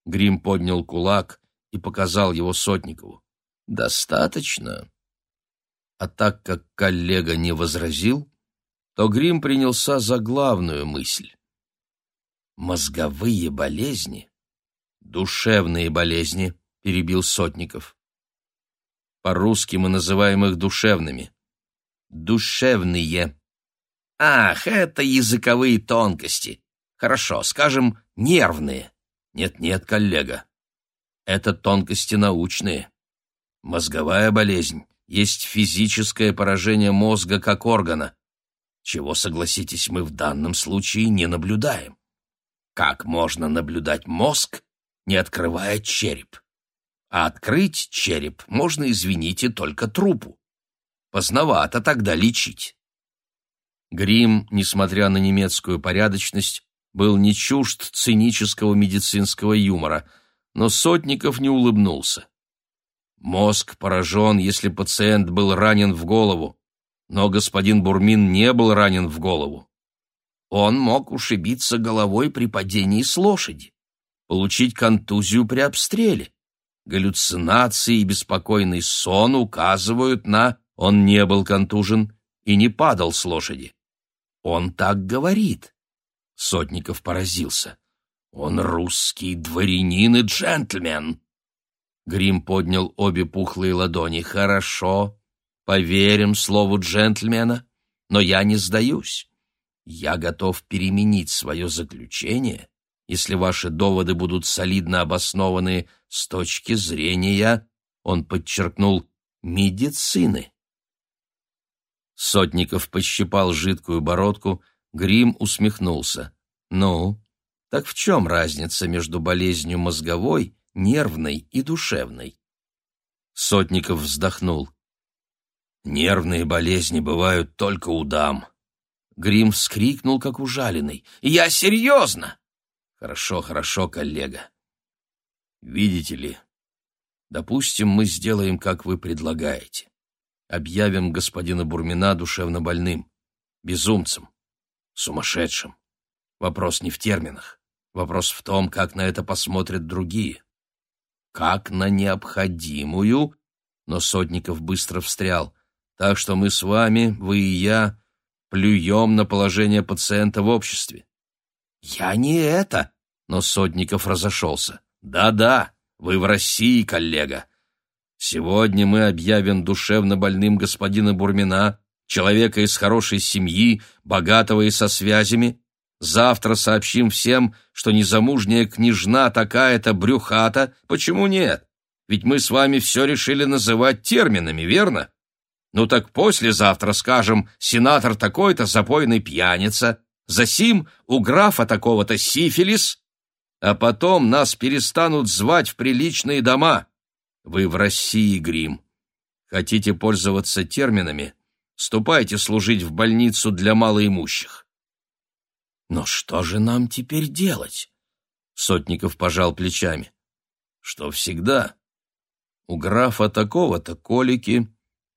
Грим поднял кулак и показал его Сотникову. «Достаточно». А так как коллега не возразил, то Грим принялся за главную мысль. «Мозговые болезни?» «Душевные болезни», — перебил Сотников. «По-русски мы называем их душевными душевные. Ах, это языковые тонкости. Хорошо, скажем, нервные. Нет-нет, коллега. Это тонкости научные. Мозговая болезнь есть физическое поражение мозга как органа, чего, согласитесь, мы в данном случае не наблюдаем. Как можно наблюдать мозг, не открывая череп? А открыть череп можно, извините, только трупу. Поздновато тогда лечить. Грим, несмотря на немецкую порядочность, был не чужд цинического медицинского юмора, но Сотников не улыбнулся. Мозг поражен, если пациент был ранен в голову, но господин Бурмин не был ранен в голову. Он мог ушибиться головой при падении с лошади, получить контузию при обстреле. Галлюцинации и беспокойный сон указывают на он не был контужен и не падал с лошади. Он так говорит. Сотников поразился. Он русский дворянин и джентльмен. Грим поднял обе пухлые ладони. Хорошо, поверим слову джентльмена, но я не сдаюсь. Я готов переменить свое заключение, если ваши доводы будут солидно обоснованы с точки зрения, он подчеркнул, медицины. Сотников пощипал жидкую бородку, Грим усмехнулся. «Ну, так в чем разница между болезнью мозговой, нервной и душевной?» Сотников вздохнул. «Нервные болезни бывают только у дам». Грим вскрикнул, как ужаленный. «Я серьезно!» «Хорошо, хорошо, коллега. Видите ли, допустим, мы сделаем, как вы предлагаете объявим господина Бурмина душевно больным, безумцем, сумасшедшим. Вопрос не в терминах. Вопрос в том, как на это посмотрят другие. Как на необходимую, но Сотников быстро встрял. Так что мы с вами, вы и я, плюем на положение пациента в обществе. Я не это, но Сотников разошелся. Да-да, вы в России, коллега. Сегодня мы объявим душевно больным господина Бурмина, человека из хорошей семьи, богатого и со связями. Завтра сообщим всем, что незамужняя княжна такая-то брюхата. Почему нет? Ведь мы с вами все решили называть терминами, верно? Ну так послезавтра скажем, сенатор такой-то запойный пьяница, засим у графа такого-то сифилис, а потом нас перестанут звать в приличные дома. Вы в России, Грим. Хотите пользоваться терминами? Ступайте служить в больницу для малоимущих. Но что же нам теперь делать? Сотников пожал плечами. Что всегда. У графа такого-то колики.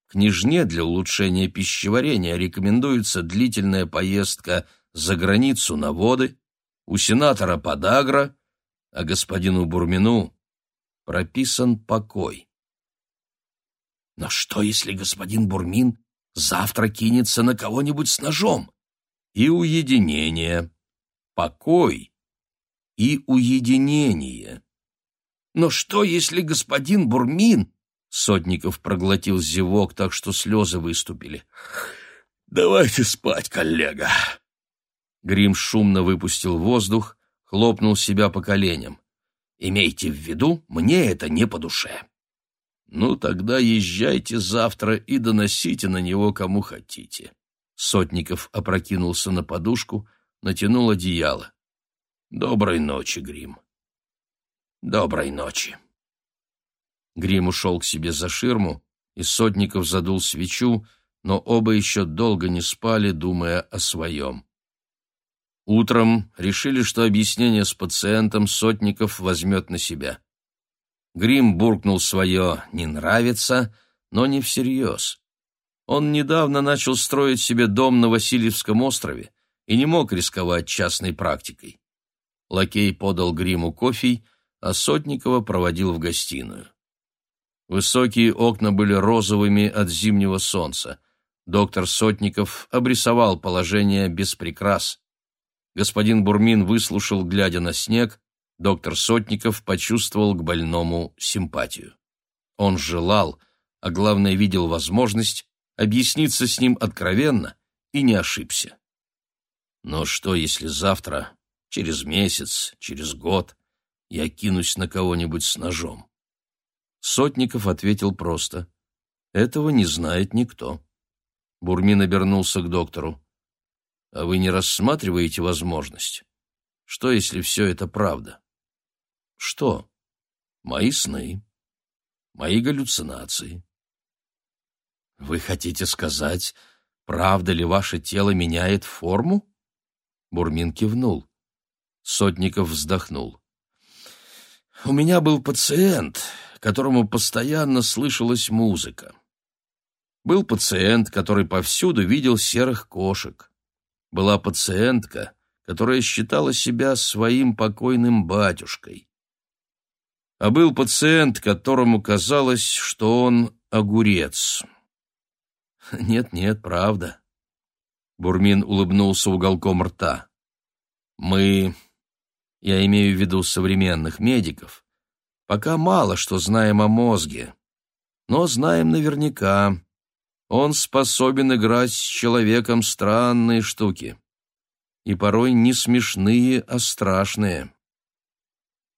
Княжне для улучшения пищеварения рекомендуется длительная поездка за границу на воды, у сенатора подагра, а господину Бурмину прописан покой. Но что, если господин Бурмин завтра кинется на кого-нибудь с ножом. И уединение, покой и уединение. Но что, если господин Бурмин... Сотников проглотил зевок так, что слезы выступили. «Давайте спать, коллега!» Грим шумно выпустил воздух, хлопнул себя по коленям. «Имейте в виду, мне это не по душе». «Ну, тогда езжайте завтра и доносите на него, кому хотите». Сотников опрокинулся на подушку, натянул одеяло. «Доброй ночи, Грим». «Доброй ночи». Грим ушел к себе за ширму, и Сотников задул свечу, но оба еще долго не спали, думая о своем. Утром решили, что объяснение с пациентом Сотников возьмет на себя. Грим буркнул свое «не нравится», но не всерьез. Он недавно начал строить себе дом на Васильевском острове и не мог рисковать частной практикой. Лакей подал Гриму кофе, а Сотникова проводил в гостиную. Высокие окна были розовыми от зимнего солнца. Доктор Сотников обрисовал положение без прикрас. Господин Бурмин выслушал, глядя на снег, доктор Сотников почувствовал к больному симпатию. Он желал, а главное видел возможность, объясниться с ним откровенно и не ошибся. Но что, если завтра, через месяц, через год я кинусь на кого-нибудь с ножом? Сотников ответил просто. Этого не знает никто. Бурмин обернулся к доктору. А вы не рассматриваете возможность? Что, если все это правда? Что? Мои сны, мои галлюцинации. Вы хотите сказать, правда ли ваше тело меняет форму? Бурмин кивнул. Сотников вздохнул. У меня был пациент, которому постоянно слышалась музыка. Был пациент, который повсюду видел серых кошек. Была пациентка, которая считала себя своим покойным батюшкой а был пациент, которому казалось, что он огурец. <laughs> Нет-нет, правда. Бурмин улыбнулся уголком рта. Мы, я имею в виду современных медиков, пока мало что знаем о мозге, но знаем наверняка. Он способен играть с человеком странные штуки. И порой не смешные, а страшные.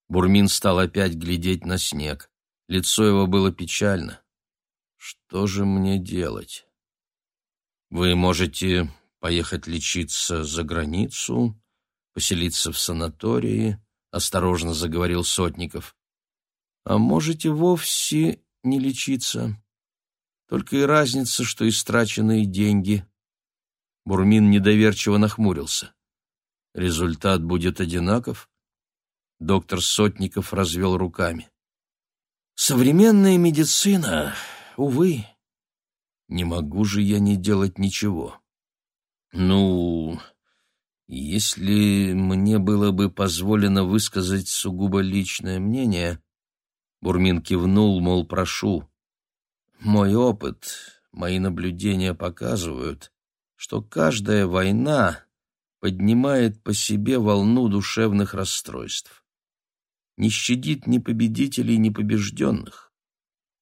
Бурмин стал опять глядеть на снег. Лицо его было печально. «Что же мне делать?» «Вы можете поехать лечиться за границу, поселиться в санатории», — осторожно заговорил Сотников. «А можете вовсе не лечиться. Только и разница, что истраченные деньги». Бурмин недоверчиво нахмурился. «Результат будет одинаков?» Доктор Сотников развел руками. Современная медицина, увы. Не могу же я не делать ничего. Ну, если мне было бы позволено высказать сугубо личное мнение, Бурмин кивнул, мол, прошу. Мой опыт, мои наблюдения показывают, что каждая война поднимает по себе волну душевных расстройств не щадит ни победителей, ни побежденных.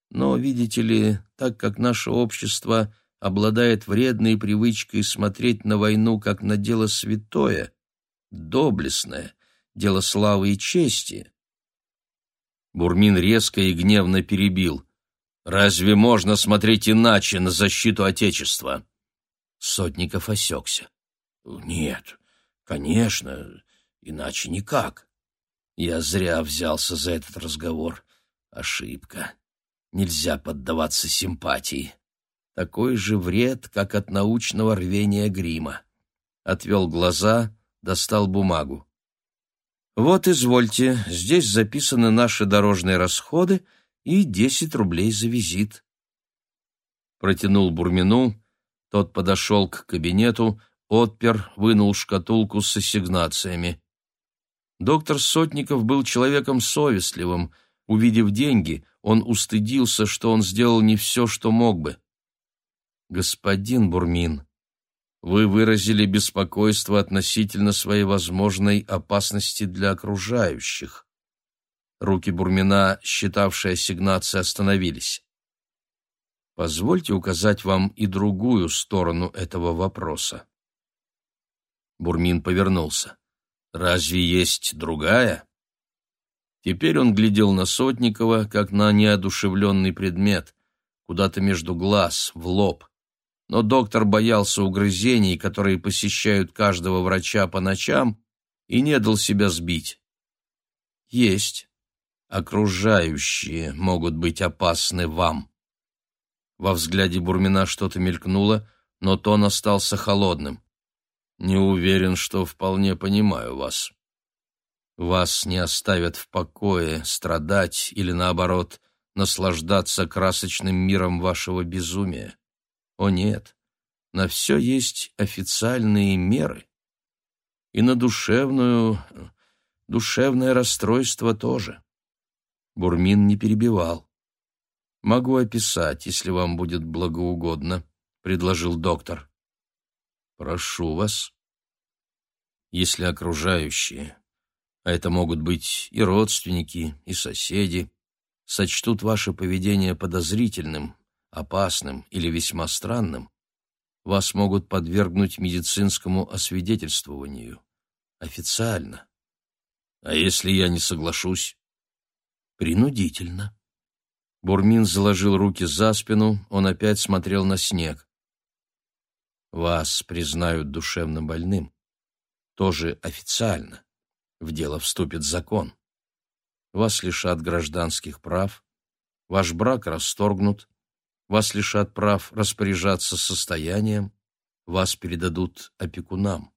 Но, видите ли, так как наше общество обладает вредной привычкой смотреть на войну как на дело святое, доблестное, дело славы и чести, Бурмин резко и гневно перебил. «Разве можно смотреть иначе на защиту Отечества?» Сотников осекся. «Нет, конечно, иначе никак. Я зря взялся за этот разговор. Ошибка. Нельзя поддаваться симпатии. Такой же вред, как от научного рвения грима. Отвел глаза, достал бумагу. Вот, извольте, здесь записаны наши дорожные расходы и десять рублей за визит. Протянул Бурмину, тот подошел к кабинету, отпер, вынул шкатулку с ассигнациями. Доктор Сотников был человеком совестливым. Увидев деньги, он устыдился, что он сделал не все, что мог бы. Господин Бурмин, вы выразили беспокойство относительно своей возможной опасности для окружающих. Руки Бурмина, считавшие ассигнации, остановились. Позвольте указать вам и другую сторону этого вопроса. Бурмин повернулся. Разве есть другая? Теперь он глядел на Сотникова, как на неодушевленный предмет, куда-то между глаз, в лоб. Но доктор боялся угрызений, которые посещают каждого врача по ночам, и не дал себя сбить. Есть. Окружающие могут быть опасны вам. Во взгляде Бурмина что-то мелькнуло, но тон остался холодным. Не уверен, что вполне понимаю вас. Вас не оставят в покое страдать или, наоборот, наслаждаться красочным миром вашего безумия. О нет, на все есть официальные меры. И на душевную... душевное расстройство тоже. Бурмин не перебивал. «Могу описать, если вам будет благоугодно», — предложил доктор. Прошу вас. Если окружающие, а это могут быть и родственники, и соседи, сочтут ваше поведение подозрительным, опасным или весьма странным, вас могут подвергнуть медицинскому освидетельствованию. Официально. А если я не соглашусь? Принудительно. Бурмин заложил руки за спину, он опять смотрел на снег. Вас признают душевно больным. Тоже официально. В дело вступит закон. Вас лишат гражданских прав. Ваш брак расторгнут. Вас лишат прав распоряжаться состоянием. Вас передадут опекунам.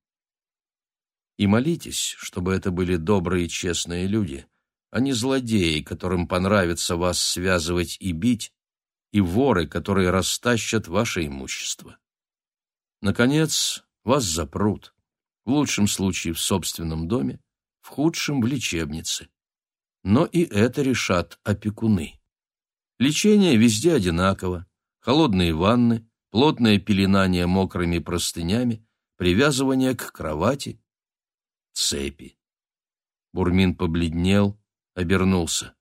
И молитесь, чтобы это были добрые и честные люди, а не злодеи, которым понравится вас связывать и бить, и воры, которые растащат ваше имущество. Наконец, вас запрут. В лучшем случае в собственном доме, в худшем — в лечебнице. Но и это решат опекуны. Лечение везде одинаково. Холодные ванны, плотное пеленание мокрыми простынями, привязывание к кровати, цепи. Бурмин побледнел, обернулся.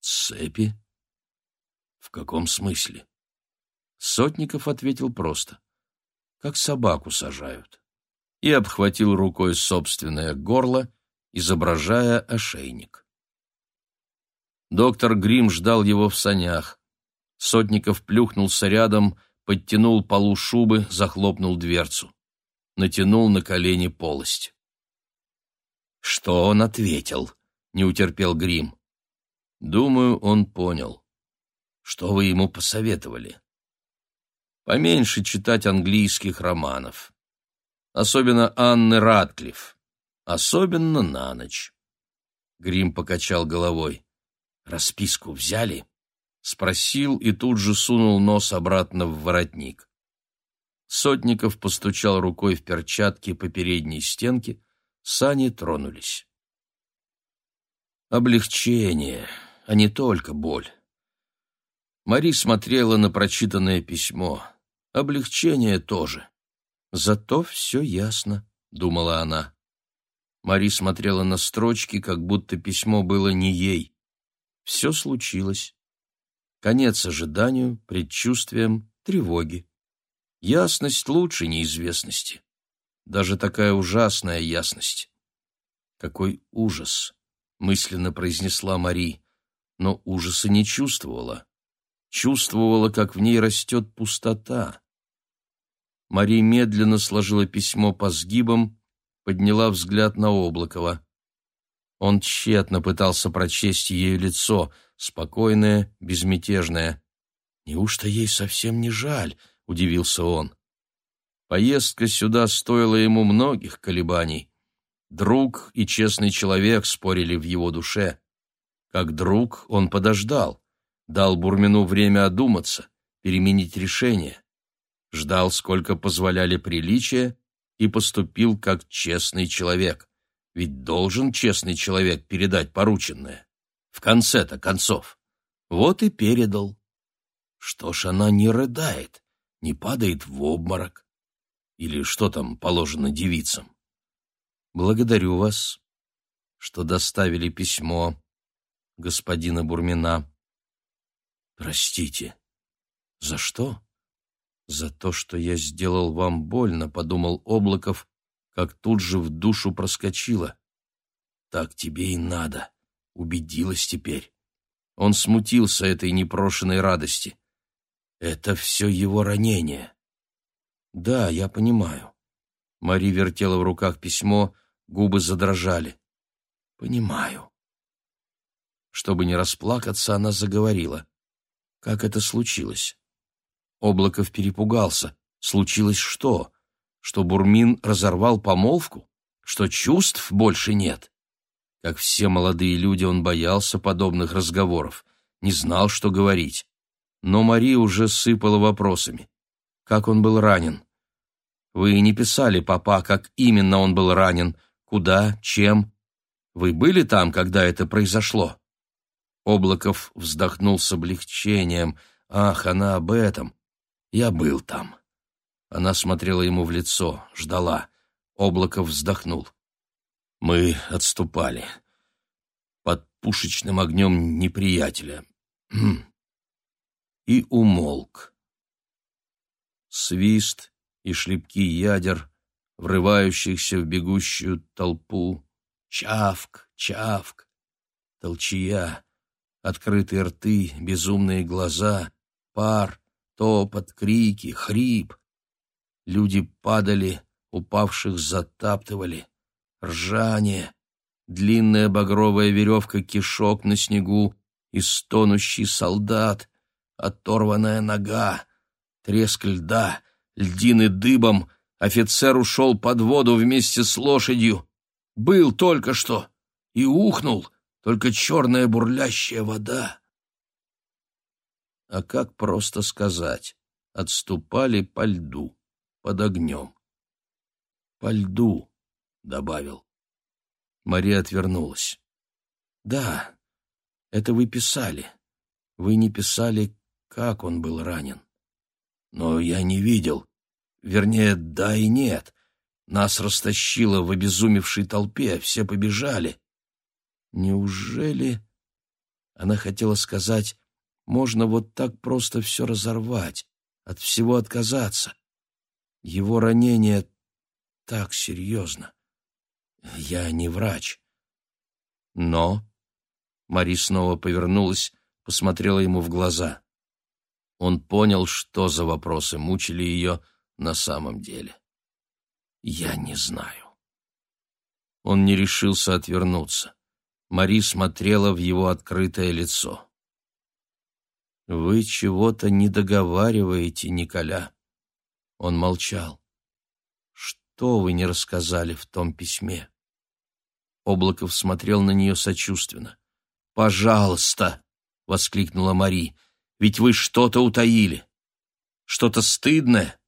Цепи? В каком смысле? Сотников ответил просто как собаку сажают, и обхватил рукой собственное горло, изображая ошейник. Доктор Грим ждал его в санях. Сотников плюхнулся рядом, подтянул полу шубы, захлопнул дверцу. Натянул на колени полость. «Что он ответил?» — не утерпел Грим. «Думаю, он понял. Что вы ему посоветовали?» поменьше читать английских романов. Особенно Анны Ратклифф. Особенно на ночь. Грим покачал головой. «Расписку взяли?» Спросил и тут же сунул нос обратно в воротник. Сотников постучал рукой в перчатки по передней стенке, сани тронулись. Облегчение, а не только боль. Мари смотрела на прочитанное письмо. Облегчение тоже. Зато все ясно, думала она. Мари смотрела на строчки, как будто письмо было не ей. Все случилось. Конец ожиданию, предчувствиям, тревоги. Ясность лучше неизвестности. Даже такая ужасная ясность. Какой ужас, мысленно произнесла Мари, но ужаса не чувствовала. Чувствовала, как в ней растет пустота. Мари медленно сложила письмо по сгибам, подняла взгляд на Облакова. Он тщетно пытался прочесть ее лицо, спокойное, безмятежное. «Неужто ей совсем не жаль?» — удивился он. Поездка сюда стоила ему многих колебаний. Друг и честный человек спорили в его душе. Как друг он подождал, дал Бурмину время одуматься, переменить решение ждал, сколько позволяли приличия, и поступил как честный человек. Ведь должен честный человек передать порученное. В конце-то концов. Вот и передал. Что ж она не рыдает, не падает в обморок. Или что там положено девицам. Благодарю вас, что доставили письмо господина Бурмина. Простите. За что? За то, что я сделал вам больно, подумал Облаков, как тут же в душу проскочило. Так тебе и надо. Убедилась теперь. Он смутился этой непрошенной радости. Это все его ранение. Да, я понимаю. Мари вертела в руках письмо, губы задрожали. Понимаю. Чтобы не расплакаться, она заговорила. Как это случилось? Облаков перепугался. Случилось что? Что Бурмин разорвал помолвку? Что чувств больше нет? Как все молодые люди, он боялся подобных разговоров, не знал, что говорить. Но Мария уже сыпала вопросами. Как он был ранен? Вы не писали, папа, как именно он был ранен, куда, чем? Вы были там, когда это произошло? Облаков вздохнул с облегчением. Ах, она об этом. Я был там. Она смотрела ему в лицо, ждала. Облаков вздохнул. Мы отступали. Под пушечным огнем неприятеля. Хм. И умолк. Свист и шлепки ядер, врывающихся в бегущую толпу. Чавк, чавк, толчья, открытые рты, безумные глаза, пар, топот, крики, хрип. Люди падали, упавших затаптывали ржание, длинная багровая веревка кишок на снегу и стонущий солдат, оторванная нога, треск льда, льдины дыбом, офицер ушел под воду вместе с лошадью. Был только что и ухнул, только черная бурлящая вода. А как просто сказать, отступали по льду, под огнем. По льду, добавил. Мария отвернулась. Да, это вы писали. Вы не писали, как он был ранен. Но я не видел. Вернее, да и нет. Нас растащило в обезумевшей толпе, все побежали. Неужели... Она хотела сказать, можно вот так просто все разорвать, от всего отказаться. Его ранение так серьезно. Я не врач. Но... Мари снова повернулась, посмотрела ему в глаза. Он понял, что за вопросы мучили ее на самом деле. Я не знаю. Он не решился отвернуться. Мари смотрела в его открытое лицо. «Вы чего-то не договариваете, Николя». Он молчал. «Что вы не рассказали в том письме?» Облаков смотрел на нее сочувственно. «Пожалуйста!» — воскликнула Мари. «Ведь вы что-то утаили. Что-то стыдное,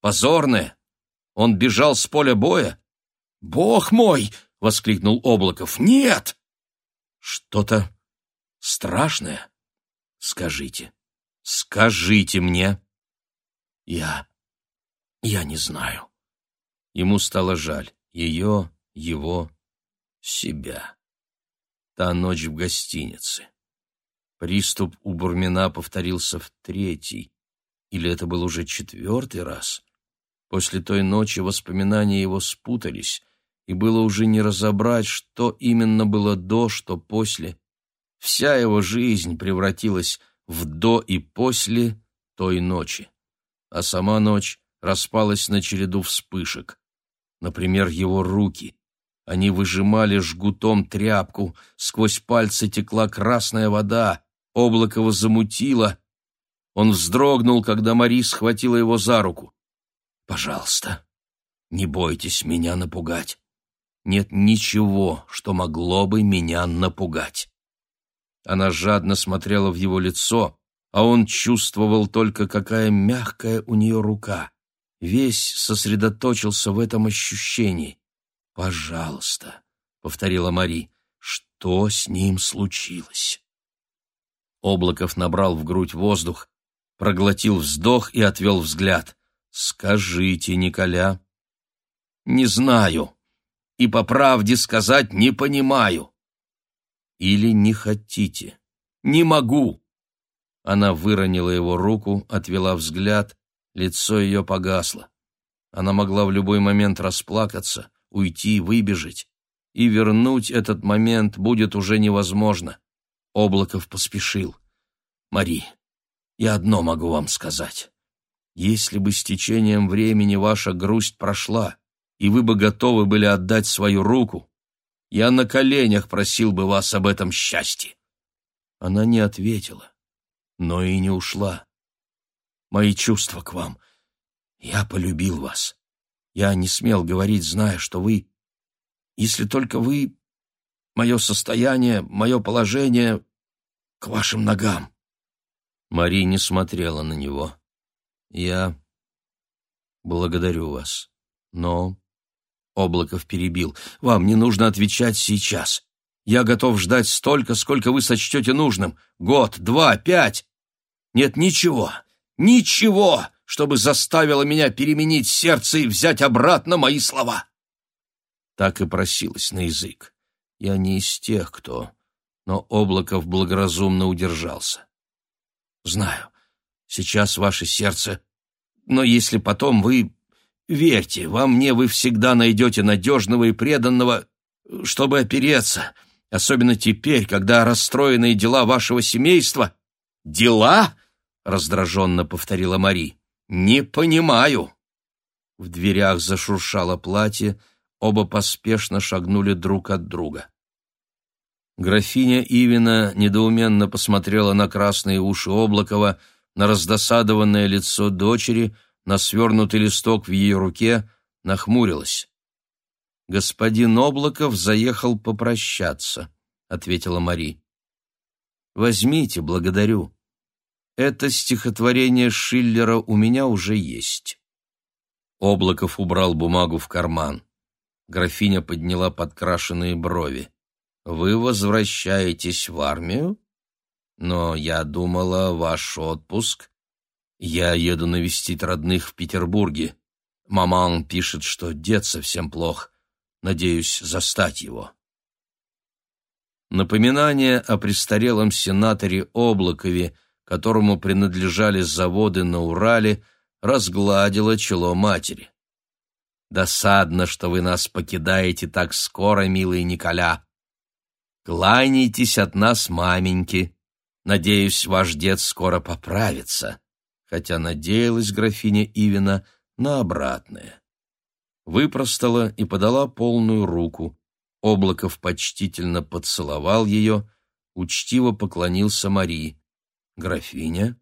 позорное. Он бежал с поля боя?» «Бог мой!» — воскликнул Облаков. «Нет!» «Что-то страшное? Скажите, скажите мне!» «Я... я не знаю». Ему стало жаль ее, его, себя. Та ночь в гостинице. Приступ у Бурмина повторился в третий, или это был уже четвертый раз. После той ночи воспоминания его спутались, и было уже не разобрать, что именно было до, что после. Вся его жизнь превратилась в до и после той ночи. А сама ночь распалась на череду вспышек. Например, его руки, они выжимали жгутом тряпку, сквозь пальцы текла красная вода, облако замутило. Он вздрогнул, когда Мари схватила его за руку. «Пожалуйста, не бойтесь меня напугать. Нет ничего, что могло бы меня напугать». Она жадно смотрела в его лицо, а он чувствовал только, какая мягкая у нее рука. Весь сосредоточился в этом ощущении. «Пожалуйста», — повторила Мари, — «что с ним случилось?» Облаков набрал в грудь воздух, проглотил вздох и отвел взгляд. «Скажите, Николя». «Не знаю. И по правде сказать не понимаю». «Или не хотите?» «Не могу». Она выронила его руку, отвела взгляд, лицо ее погасло. Она могла в любой момент расплакаться, уйти, выбежать. И вернуть этот момент будет уже невозможно. Облаков поспешил. «Мари, я одно могу вам сказать. Если бы с течением времени ваша грусть прошла, и вы бы готовы были отдать свою руку, я на коленях просил бы вас об этом счастье». Она не ответила, но и не ушла. «Мои чувства к вам. Я полюбил вас. Я не смел говорить, зная, что вы... Если только вы... Мое состояние, мое положение к вашим ногам». Мари не смотрела на него. «Я благодарю вас, но...» Облаков перебил. «Вам не нужно отвечать сейчас. Я готов ждать столько, сколько вы сочтете нужным. Год, два, пять. Нет ничего, ничего, чтобы заставило меня переменить сердце и взять обратно мои слова». Так и просилось на язык. Я не из тех, кто... Но Облаков благоразумно удержался. Знаю, сейчас ваше сердце... Но если потом вы... Верьте, во мне вы всегда найдете надежного и преданного, чтобы опереться, особенно теперь, когда расстроенные дела вашего семейства... «Дела?» — раздраженно повторила Мари. «Не понимаю». В дверях зашуршало платье, оба поспешно шагнули друг от друга. Графиня Ивина недоуменно посмотрела на красные уши Облакова, на раздосадованное лицо дочери, на свернутый листок в ее руке, нахмурилась. «Господин Облаков заехал попрощаться», — ответила Мари. «Возьмите, благодарю. Это стихотворение Шиллера у меня уже есть». Облаков убрал бумагу в карман. Графиня подняла подкрашенные брови. Вы возвращаетесь в армию? Но я думала, ваш отпуск. Я еду навестить родных в Петербурге. Маман пишет, что дед совсем плох. Надеюсь застать его. Напоминание о престарелом сенаторе Облакове, которому принадлежали заводы на Урале, разгладило чело матери. «Досадно, что вы нас покидаете так скоро, милый Николя. Кланяйтесь от нас, маменьки. Надеюсь, ваш дед скоро поправится. Хотя надеялась графиня Ивина на обратное. Выпростала и подала полную руку. Облаков почтительно поцеловал ее, учтиво поклонился Марии. «Графиня?»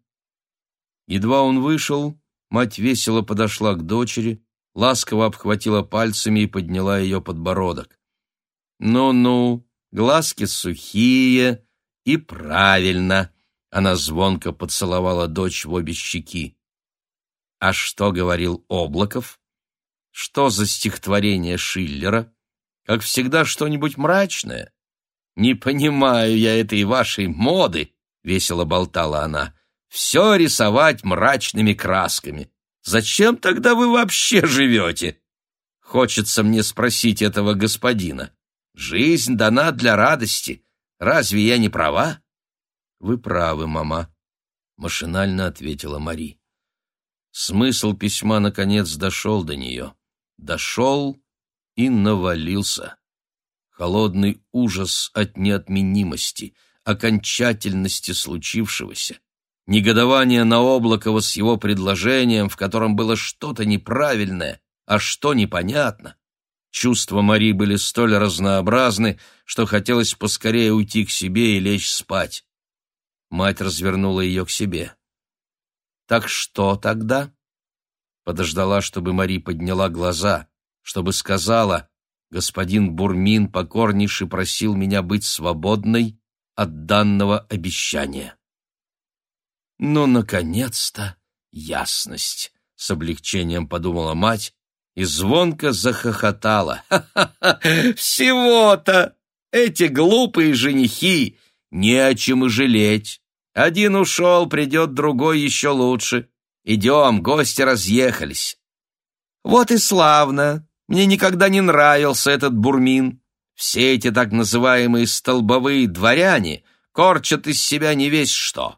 Едва он вышел, мать весело подошла к дочери, ласково обхватила пальцами и подняла ее подбородок. «Ну-ну, глазки сухие и правильно. Она звонко поцеловала дочь в обе щеки. А что говорил Облаков? Что за стихотворение Шиллера? Как всегда, что-нибудь мрачное? Не понимаю я этой вашей моды, весело болтала она. Все рисовать мрачными красками. Зачем тогда вы вообще живете? Хочется мне спросить этого господина. Жизнь дана для радости. Разве я не права? Вы правы, мама, машинально ответила Мари. Смысл письма наконец дошел до нее. Дошел и навалился. Холодный ужас от неотменимости, окончательности случившегося, негодование на Облакова с его предложением, в котором было что-то неправильное, а что непонятно, Чувства Мари были столь разнообразны, что хотелось поскорее уйти к себе и лечь спать. Мать развернула ее к себе. «Так что тогда?» Подождала, чтобы Мари подняла глаза, чтобы сказала, «Господин Бурмин покорнейше просил меня быть свободной от данного обещания». «Ну, наконец-то, ясность!» — с облегчением подумала мать и звонко захохотала. «Ха-ха-ха! <laughs> Всего-то! Эти глупые женихи! Не о чем и жалеть! Один ушел, придет другой еще лучше. Идем, гости разъехались. Вот и славно. Мне никогда не нравился этот бурмин. Все эти так называемые столбовые дворяне корчат из себя не весь что.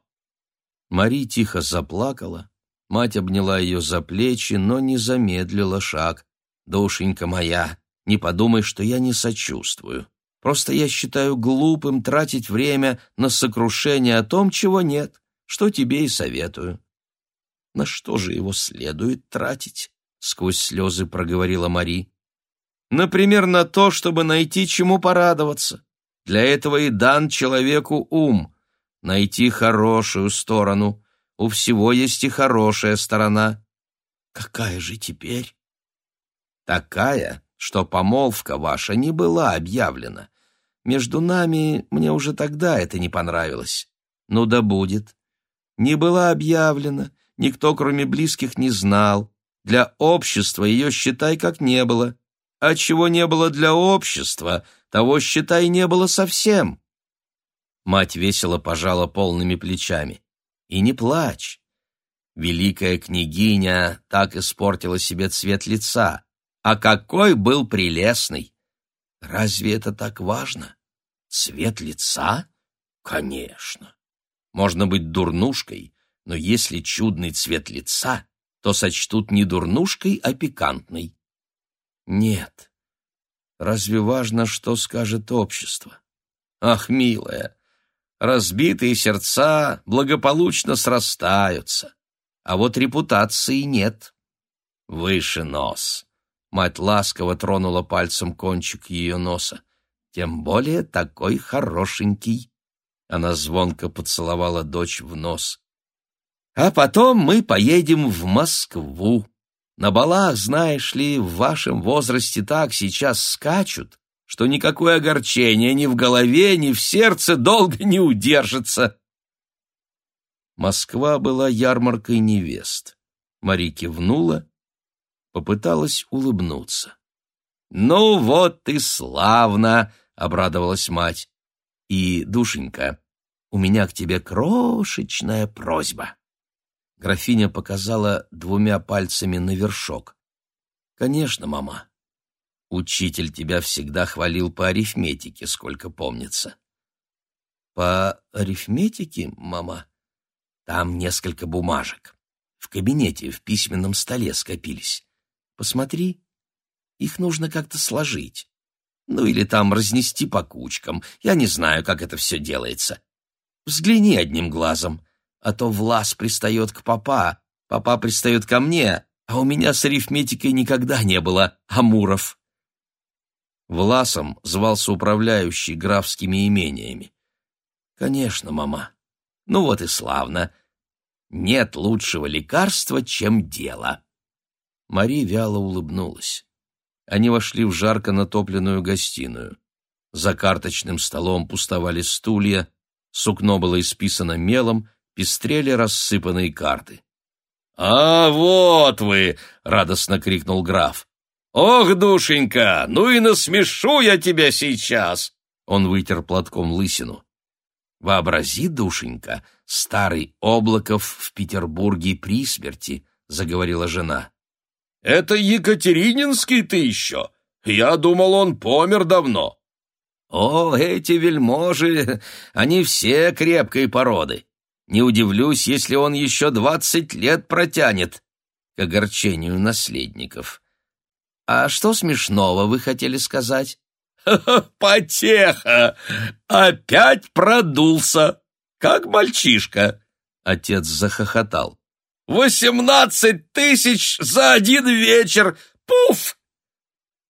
Мари тихо заплакала. Мать обняла ее за плечи, но не замедлила шаг. «Душенька моя, не подумай, что я не сочувствую. Просто я считаю глупым тратить время на сокрушение о том, чего нет, что тебе и советую. На что же его следует тратить? Сквозь слезы проговорила Мари. Например, на то, чтобы найти чему порадоваться. Для этого и дан человеку ум. Найти хорошую сторону. У всего есть и хорошая сторона. Какая же теперь? Такая, что помолвка ваша не была объявлена. Между нами мне уже тогда это не понравилось. Ну да будет. Не была объявлена, никто, кроме близких, не знал. Для общества ее, считай, как не было. А чего не было для общества, того, считай, не было совсем. Мать весело пожала полными плечами. И не плачь. Великая княгиня так испортила себе цвет лица, а какой был прелестный! Разве это так важно? Цвет лица? Конечно. Можно быть дурнушкой, но если чудный цвет лица, то сочтут не дурнушкой, а пикантной. Нет. Разве важно, что скажет общество? Ах, милая, разбитые сердца благополучно срастаются, а вот репутации нет. Выше нос. Мать ласково тронула пальцем кончик ее носа. «Тем более такой хорошенький». Она звонко поцеловала дочь в нос. «А потом мы поедем в Москву. На балах, знаешь ли, в вашем возрасте так сейчас скачут, что никакое огорчение ни в голове, ни в сердце долго не удержится». Москва была ярмаркой невест. Мари кивнула попыталась улыбнуться. «Ну вот и славно!» — обрадовалась мать. «И, душенька, у меня к тебе крошечная просьба». Графиня показала двумя пальцами на вершок. «Конечно, мама. Учитель тебя всегда хвалил по арифметике, сколько помнится». «По арифметике, мама?» «Там несколько бумажек. В кабинете, в письменном столе скопились. Посмотри, их нужно как-то сложить. Ну или там разнести по кучкам. Я не знаю, как это все делается. Взгляни одним глазом, а то Влас пристает к папа, папа пристает ко мне, а у меня с арифметикой никогда не было амуров. Власом звался управляющий графскими имениями. Конечно, мама. Ну вот и славно. Нет лучшего лекарства, чем дело. Мари вяло улыбнулась. Они вошли в жарко натопленную гостиную. За карточным столом пустовали стулья, сукно было исписано мелом, пестрели рассыпанные карты. «А вот вы!» — радостно крикнул граф. «Ох, душенька, ну и насмешу я тебя сейчас!» Он вытер платком лысину. «Вообрази, душенька, старый Облаков в Петербурге при смерти», — заговорила жена. Это Екатерининский ты еще? Я думал, он помер давно. О, эти вельможи, они все крепкой породы. Не удивлюсь, если он еще двадцать лет протянет к огорчению наследников. А что смешного вы хотели сказать? <laughs> Потеха! Опять продулся, как мальчишка. Отец захохотал. Восемнадцать тысяч за один вечер! Пуф!»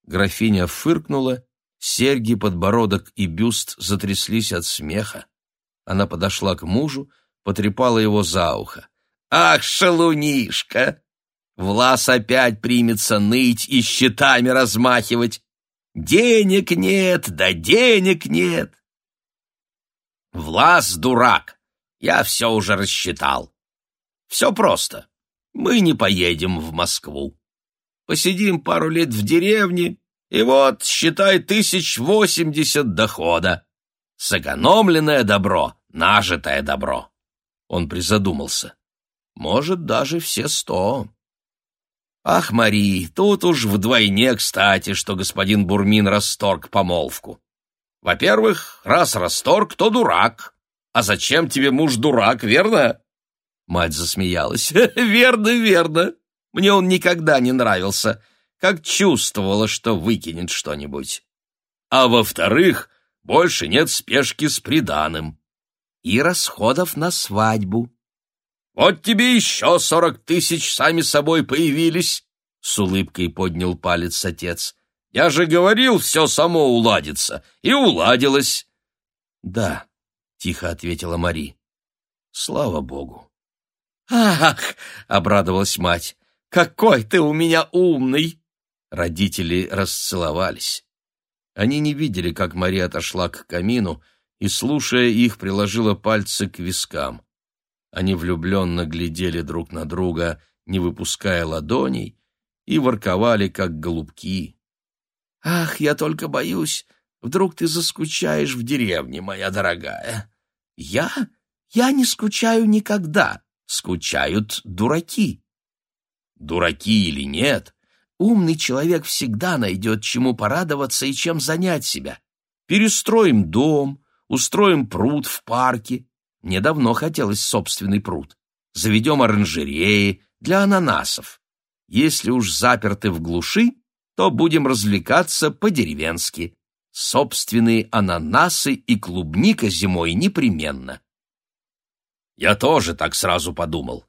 Графиня фыркнула, серьги, подбородок и бюст затряслись от смеха. Она подошла к мужу, потрепала его за ухо. «Ах, шалунишка! Влас опять примется ныть и щитами размахивать. Денег нет, да денег нет!» «Влас дурак! Я все уже рассчитал. Все просто. Мы не поедем в Москву. Посидим пару лет в деревне, и вот, считай, тысяч восемьдесят дохода. Сэкономленное добро, нажитое добро. Он призадумался. Может, даже все сто. Ах, Мари, тут уж вдвойне кстати, что господин Бурмин расторг помолвку. Во-первых, раз расторг, то дурак. А зачем тебе муж дурак, верно? Мать засмеялась. <laughs> Верно, верно. Мне он никогда не нравился, как чувствовала, что выкинет что-нибудь. А во-вторых, больше нет спешки с приданым. И расходов на свадьбу. Вот тебе еще сорок тысяч сами собой появились, — с улыбкой поднял палец отец. Я же говорил, все само уладится. И уладилось. Да, — тихо ответила Мари. Слава богу. Ах, — обрадовалась мать, — какой ты у меня умный! Родители расцеловались. Они не видели, как Мария отошла к камину и, слушая их, приложила пальцы к вискам. Они влюбленно глядели друг на друга, не выпуская ладоней, и ворковали, как голубки. «Ах, я только боюсь, вдруг ты заскучаешь в деревне, моя дорогая». «Я? Я не скучаю никогда. Скучают дураки». «Дураки или нет?» Умный человек всегда найдет, чему порадоваться и чем занять себя. Перестроим дом, устроим пруд в парке, мне давно хотелось собственный пруд. Заведем оранжереи для ананасов. Если уж заперты в глуши, то будем развлекаться по-деревенски. Собственные ананасы и клубника зимой непременно. Я тоже так сразу подумал.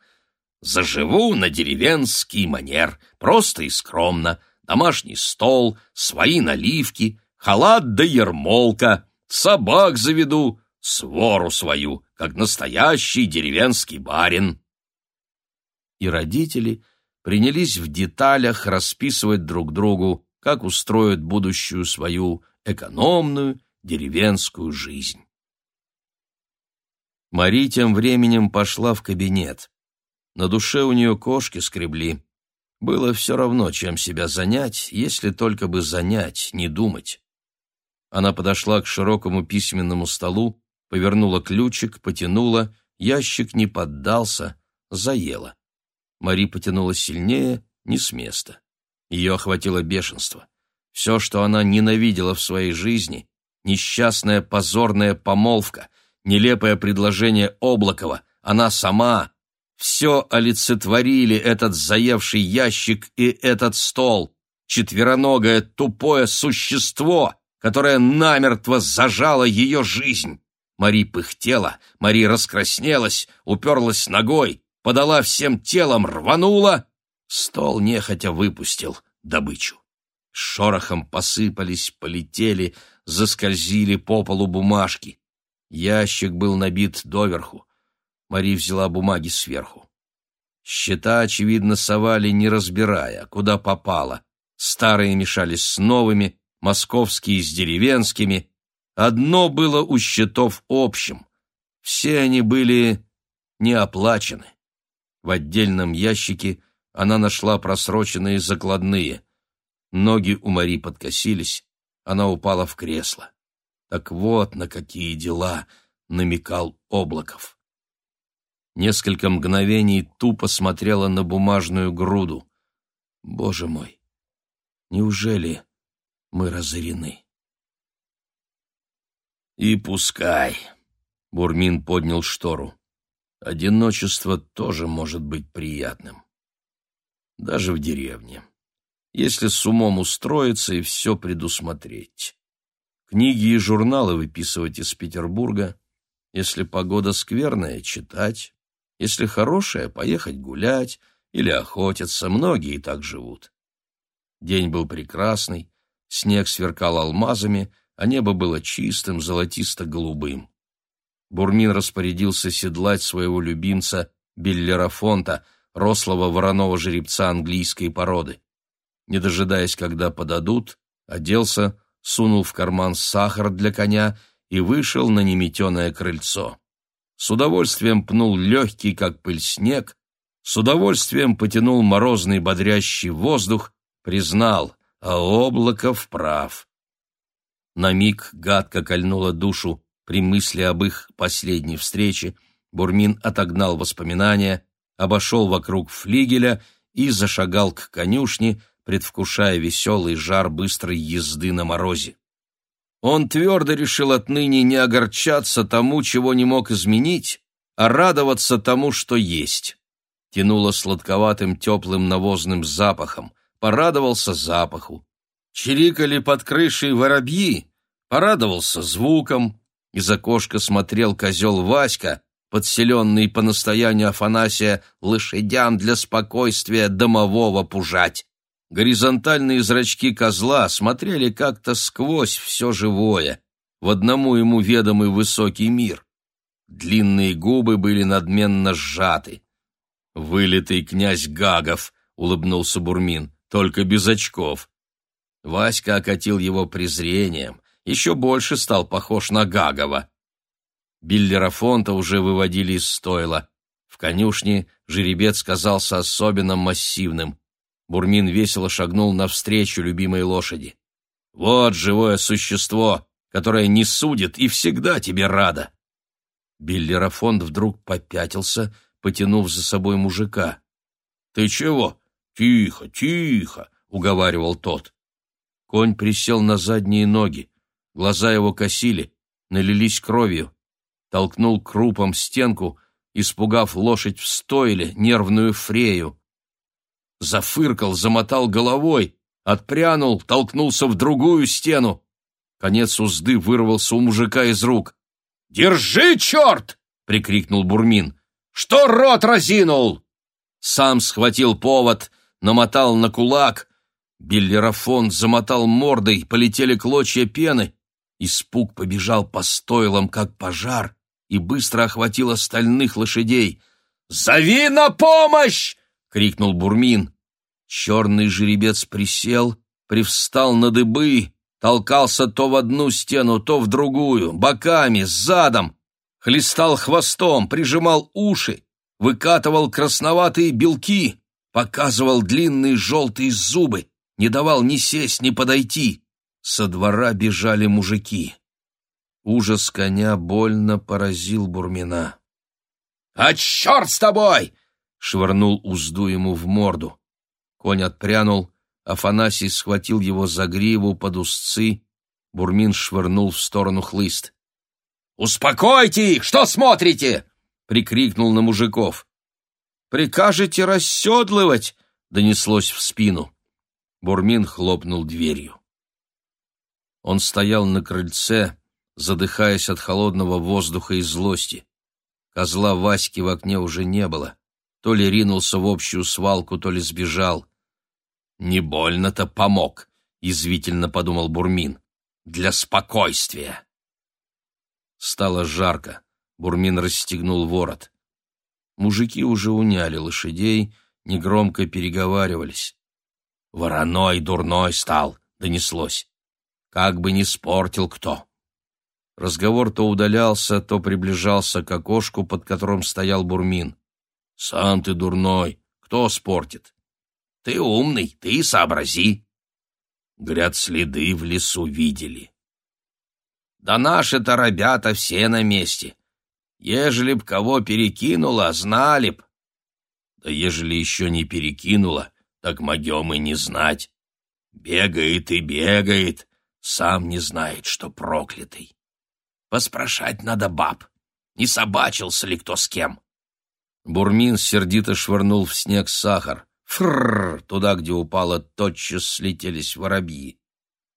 Заживу на деревенский манер, просто и скромно. Домашний стол, свои наливки, халат да ермолка, собак заведу, свору свою, как настоящий деревенский барин. И родители принялись в деталях расписывать друг другу, как устроят будущую свою экономную деревенскую жизнь. Мари тем временем пошла в кабинет. На душе у нее кошки скребли. Было все равно, чем себя занять, если только бы занять, не думать. Она подошла к широкому письменному столу, повернула ключик, потянула, ящик не поддался, заела. Мари потянула сильнее, не с места. Ее охватило бешенство. Все, что она ненавидела в своей жизни, несчастная позорная помолвка, нелепое предложение Облакова, она сама, все олицетворили этот заевший ящик и этот стол, четвероногое тупое существо, которое намертво зажало ее жизнь. Мари пыхтела, Мари раскраснелась, уперлась ногой, подала всем телом, рванула. Стол нехотя выпустил добычу. Шорохом посыпались, полетели, заскользили по полу бумажки. Ящик был набит доверху. Мари взяла бумаги сверху. Счета, очевидно, совали, не разбирая, куда попало. Старые мешались с новыми, московские с деревенскими, Одно было у счетов общим. Все они были не оплачены. В отдельном ящике она нашла просроченные закладные. Ноги у Мари подкосились, она упала в кресло. Так вот на какие дела намекал Облаков. Несколько мгновений тупо смотрела на бумажную груду. Боже мой, неужели мы разорены? И пускай. Бурмин поднял штору. Одиночество тоже может быть приятным. Даже в деревне. Если с умом устроиться и все предусмотреть. Книги и журналы выписывать из Петербурга. Если погода скверная, читать. Если хорошая, поехать гулять или охотиться. Многие так живут. День был прекрасный, снег сверкал алмазами, а небо было чистым, золотисто-голубым. Бурмин распорядился седлать своего любимца Биллера Фонта, рослого вороного жеребца английской породы. Не дожидаясь, когда подадут, оделся, сунул в карман сахар для коня и вышел на неметеное крыльцо. С удовольствием пнул легкий, как пыль, снег, с удовольствием потянул морозный бодрящий воздух, признал, а Облаков прав. На миг гадко кольнула душу при мысли об их последней встрече, Бурмин отогнал воспоминания, обошел вокруг флигеля и зашагал к конюшне, предвкушая веселый жар быстрой езды на морозе. Он твердо решил отныне не огорчаться тому, чего не мог изменить, а радоваться тому, что есть. Тянуло сладковатым теплым навозным запахом, порадовался запаху. Чирикали под крышей воробьи, порадовался звуком. Из окошка смотрел козел Васька, подселенный по настоянию Афанасия лошадям для спокойствия домового пужать. Горизонтальные зрачки козла смотрели как-то сквозь все живое, в одному ему ведомый высокий мир. Длинные губы были надменно сжаты. «Вылитый князь Гагов», — улыбнулся Бурмин, — «только без очков». Васька окатил его презрением, еще больше стал похож на Гагова. Биллера Фонта уже выводили из стойла. В конюшне жеребец казался особенно массивным. Бурмин весело шагнул навстречу любимой лошади. «Вот живое существо, которое не судит и всегда тебе рада!» Биллерафонд вдруг попятился, потянув за собой мужика. «Ты чего? Тихо, тихо!» — уговаривал тот. Конь присел на задние ноги. Глаза его косили, налились кровью. Толкнул крупом стенку, испугав лошадь в стойле, нервную фрею. Зафыркал, замотал головой, отпрянул, толкнулся в другую стену. Конец узды вырвался у мужика из рук. «Держи, черт!» — прикрикнул Бурмин. «Что рот разинул?» Сам схватил повод, намотал на кулак. Биллерафон замотал мордой, полетели клочья пены. Испуг побежал по стойлам, как пожар, и быстро охватил остальных лошадей. «Зови на помощь!» — крикнул Бурмин. Черный жеребец присел, привстал на дыбы, толкался то в одну стену, то в другую, боками, задом, хлестал хвостом, прижимал уши, выкатывал красноватые белки, показывал длинные желтые зубы, не давал ни сесть, ни подойти. Со двора бежали мужики. Ужас коня больно поразил Бурмина. «А черт с тобой!» — швырнул узду ему в морду. Конь отпрянул, Афанасий схватил его за гриву под узцы, Бурмин швырнул в сторону хлыст. «Успокойте их! Что смотрите?» — прикрикнул на мужиков. «Прикажете расседлывать?» — донеслось в спину. Бурмин хлопнул дверью. Он стоял на крыльце, задыхаясь от холодного воздуха и злости. Козла Васьки в окне уже не было. То ли ринулся в общую свалку, то ли сбежал. «Не больно-то помог», — язвительно подумал Бурмин. «Для спокойствия». Стало жарко. Бурмин расстегнул ворот. Мужики уже уняли лошадей, негромко переговаривались. «Вороной дурной стал», — донеслось. «Как бы не спортил кто». Разговор то удалялся, то приближался к окошку, под которым стоял Бурмин. «Сам ты дурной, кто спортит?» Ты умный, ты сообрази. Гряд следы в лесу видели. Да наши-то ребята все на месте. Ежели б кого перекинуло, знали б. Да ежели еще не перекинуло, так могем и не знать. Бегает и бегает, сам не знает, что проклятый. Поспрашать надо баб, не собачился ли кто с кем. Бурмин сердито швырнул в снег сахар. Фрррр! Туда, где упало, тотчас слетелись воробьи.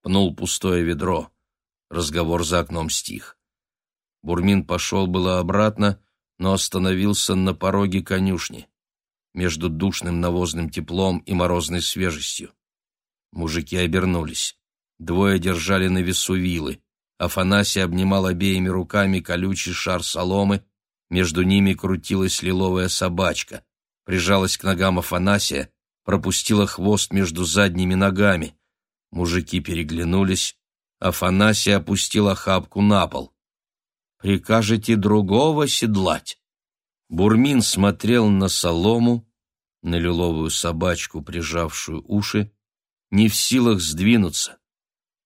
Пнул пустое ведро. Разговор за окном стих. Бурмин пошел было обратно, но остановился на пороге конюшни, между душным навозным теплом и морозной свежестью. Мужики обернулись. Двое держали на весу вилы. Афанасий обнимал обеими руками колючий шар соломы, между ними крутилась лиловая собачка прижалась к ногам Афанасия, пропустила хвост между задними ногами. Мужики переглянулись. Афанасий опустил охапку на пол. «Прикажете другого седлать?» Бурмин смотрел на солому, на лиловую собачку, прижавшую уши, не в силах сдвинуться.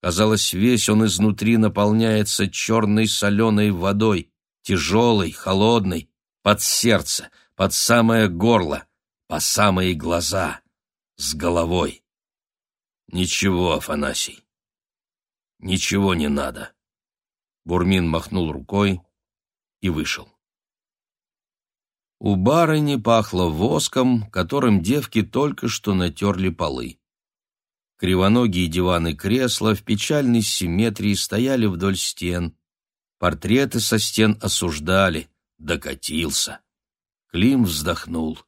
Казалось, весь он изнутри наполняется черной соленой водой, тяжелой, холодной, под сердце, под самое горло, по самые глаза, с головой. Ничего, Афанасий, ничего не надо. Бурмин махнул рукой и вышел. У барыни пахло воском, которым девки только что натерли полы. Кривоногие диваны кресла в печальной симметрии стояли вдоль стен. Портреты со стен осуждали. Докатился. Клим вздохнул.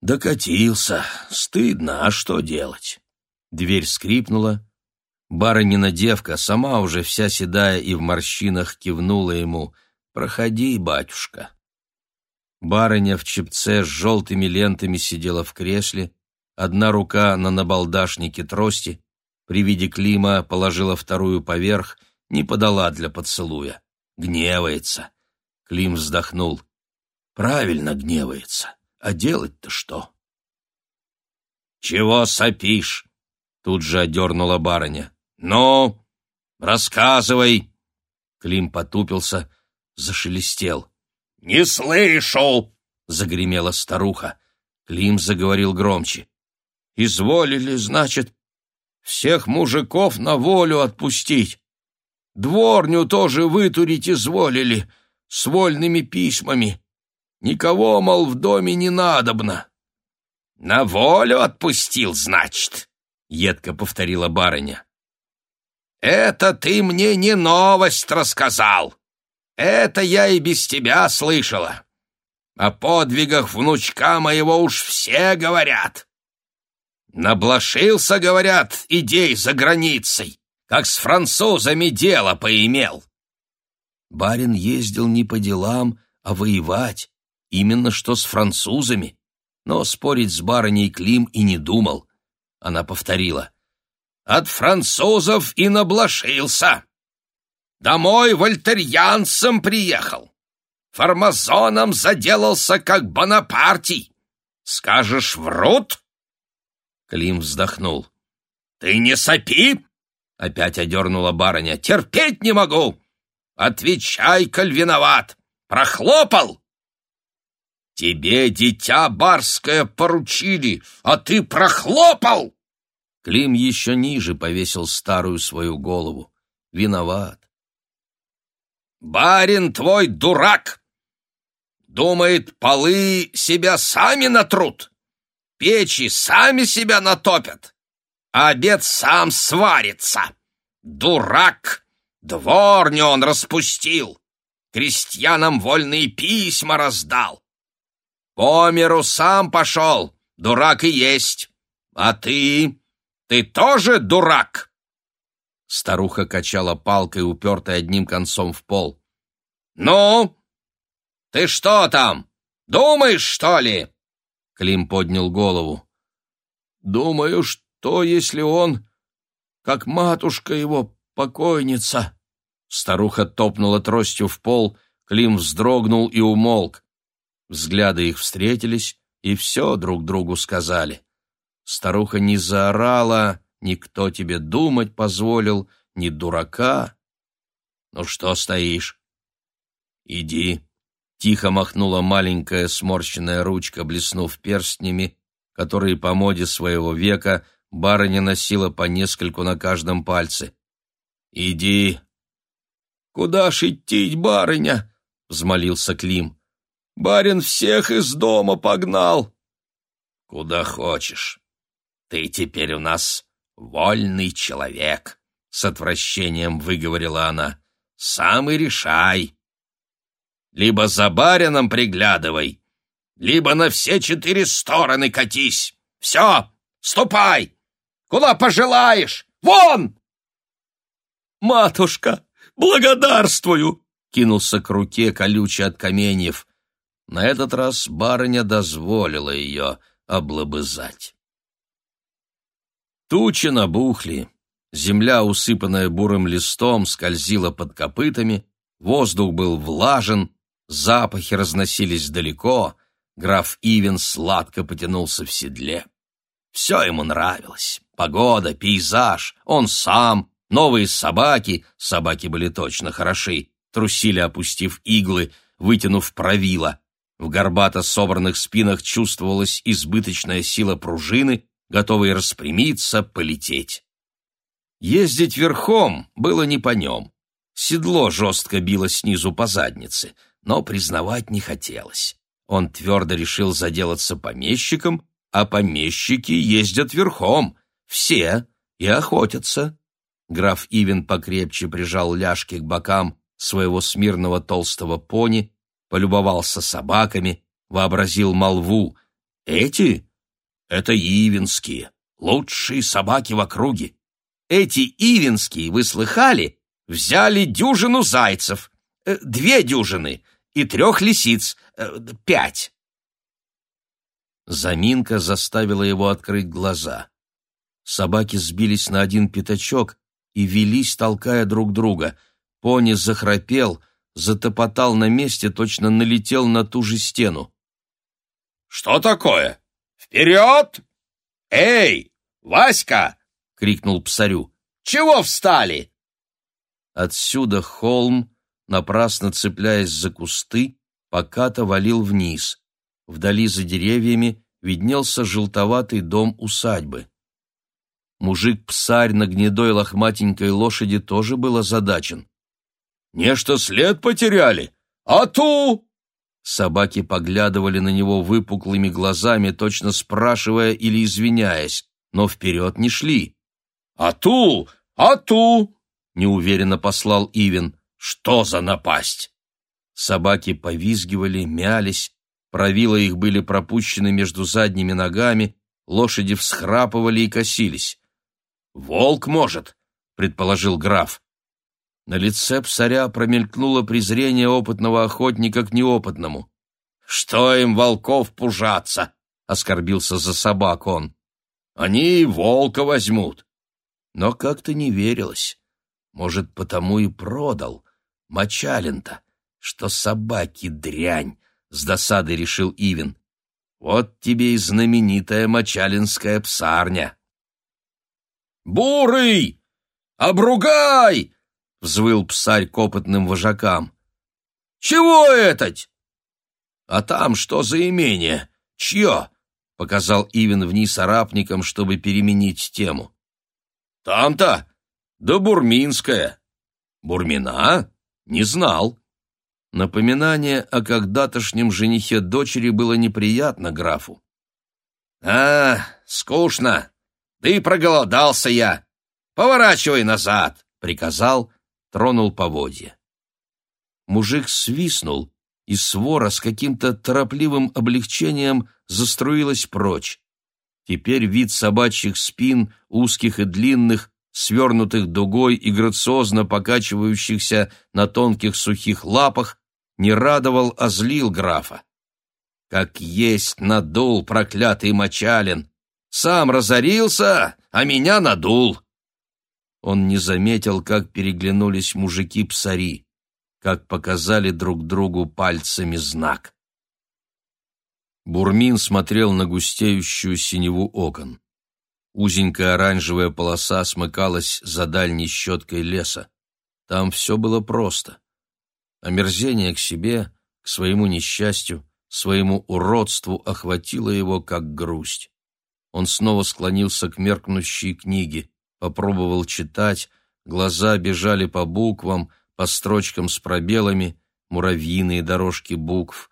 Докатился. Стыдно, а что делать? Дверь скрипнула. Барынина девка, сама уже вся седая и в морщинах, кивнула ему. «Проходи, батюшка». Барыня в чепце с желтыми лентами сидела в кресле, одна рука на набалдашнике трости, при виде Клима положила вторую поверх, не подала для поцелуя. Гневается. Клим вздохнул. Правильно гневается. А делать-то что? «Чего сопишь?» Тут же одернула барыня. «Ну, рассказывай!» Клим потупился, зашелестел. «Не слышу!» — загремела старуха. Клим заговорил громче. «Изволили, значит, всех мужиков на волю отпустить. Дворню тоже вытурить изволили, с вольными письмами. Никого, мол, в доме не надобно». «На волю отпустил, значит?» — едко повторила барыня. «Это ты мне не новость рассказал. Это я и без тебя слышала. О подвигах внучка моего уж все говорят. Наблошился, говорят, идей за границей, как с французами дело поимел. Барин ездил не по делам, а воевать, именно что с французами, но спорить с барыней Клим и не думал. Она повторила. «От французов и наблошился. Домой вольтерьянцем приехал. Формазоном заделался, как Бонапартий. Скажешь, врут?» Клим вздохнул. «Ты не сопи!» — опять одернула барыня. «Терпеть не могу! Отвечай, коль виноват! Прохлопал!» «Тебе, дитя барское, поручили, а ты прохлопал!» Клим еще ниже повесил старую свою голову. Виноват. Барин твой дурак! Думает, полы себя сами натрут, печи сами себя натопят, а обед сам сварится. Дурак! Дворню он распустил, крестьянам вольные письма раздал. По миру сам пошел, дурак и есть. А ты? Ты тоже дурак?» Старуха качала палкой, упертой одним концом в пол. «Ну? Ты что там? Думаешь, что ли?» Клим поднял голову. «Думаю, что если он, как матушка его, покойница?» Старуха топнула тростью в пол, Клим вздрогнул и умолк. Взгляды их встретились, и все друг другу сказали. Старуха не заорала, никто тебе думать позволил, ни дурака. Ну что стоишь? Иди. Тихо махнула маленькая сморщенная ручка, блеснув перстнями, которые по моде своего века барыня носила по нескольку на каждом пальце. «Иди!» «Куда ж идти, барыня?» — взмолился Клим. «Барин всех из дома погнал!» «Куда хочешь. Ты теперь у нас «Вольный человек», — с отвращением выговорила она, — «сам и решай. Либо за барином приглядывай, либо на все четыре стороны катись. Все, ступай! Куда пожелаешь? Вон!» «Матушка, благодарствую!» — кинулся к руке колючий от каменьев. На этот раз барыня дозволила ее облобызать. Тучи набухли, земля, усыпанная бурым листом, скользила под копытами, воздух был влажен, запахи разносились далеко, граф Ивен сладко потянулся в седле. Все ему нравилось. Погода, пейзаж, он сам, новые собаки, собаки были точно хороши, трусили, опустив иглы, вытянув правила. В горбато собранных спинах чувствовалась избыточная сила пружины, готовой распрямиться, полететь. Ездить верхом было не по нем. Седло жестко било снизу по заднице, но признавать не хотелось. Он твердо решил заделаться помещиком, а помещики ездят верхом, все, и охотятся. Граф Ивен покрепче прижал ляжки к бокам своего смирного толстого пони, полюбовался собаками, вообразил молву. Эти — это ивенские, лучшие собаки в округе. Эти ивенские, вы слыхали, взяли дюжину зайцев, э, две дюжины и трех лисиц, э, пять. Заминка заставила его открыть глаза. Собаки сбились на один пятачок и велись, толкая друг друга. Пони захрапел, затопотал на месте, точно налетел на ту же стену. «Что такое? Вперед! Эй, Васька!» — крикнул псарю. «Чего встали?» Отсюда холм, напрасно цепляясь за кусты, покато валил вниз. Вдали за деревьями виднелся желтоватый дом усадьбы. Мужик-псарь на гнедой лохматенькой лошади тоже был озадачен. «Нечто след потеряли! А ту!» Собаки поглядывали на него выпуклыми глазами, точно спрашивая или извиняясь, но вперед не шли. «А ту! А ту!» — неуверенно послал Ивен. «Что за напасть?» Собаки повизгивали, мялись, правила их были пропущены между задними ногами, лошади всхрапывали и косились. «Волк, может», — предположил граф. На лице псаря промелькнуло презрение опытного охотника к неопытному. «Что им волков пужаться?» — оскорбился за собак он. «Они и волка возьмут». Но как-то не верилось. Может, потому и продал. Мочалин-то, что собаки дрянь, — с досадой решил Ивин. Вот тебе и знаменитая мочалинская псарня. «Бурый! Обругай!» — взвыл псарь к опытным вожакам. «Чего этать?» «А там что за имение? Чье?» — показал Ивен вниз арапникам, чтобы переменить тему. «Там-то? Да Бурминская». «Бурмина? Не знал». Напоминание о когда-тошнем женихе дочери было неприятно графу. «А, скучно!» Да и проголодался я. Поворачивай назад, приказал, тронул поводья. Мужик свистнул, и свора с каким-то торопливым облегчением заструилась прочь. Теперь вид собачьих спин, узких и длинных, свернутых дугой и грациозно покачивающихся на тонких сухих лапах, не радовал, а злил графа. Как есть надул проклятый мочалин, сам разорился, а меня надул. Он не заметил, как переглянулись мужики-псари, как показали друг другу пальцами знак. Бурмин смотрел на густеющую синеву окон. Узенькая оранжевая полоса смыкалась за дальней щеткой леса. Там все было просто. Омерзение к себе, к своему несчастью, своему уродству охватило его, как грусть. Он снова склонился к меркнущей книге, попробовал читать, глаза бежали по буквам, по строчкам с пробелами, муравьиные дорожки букв,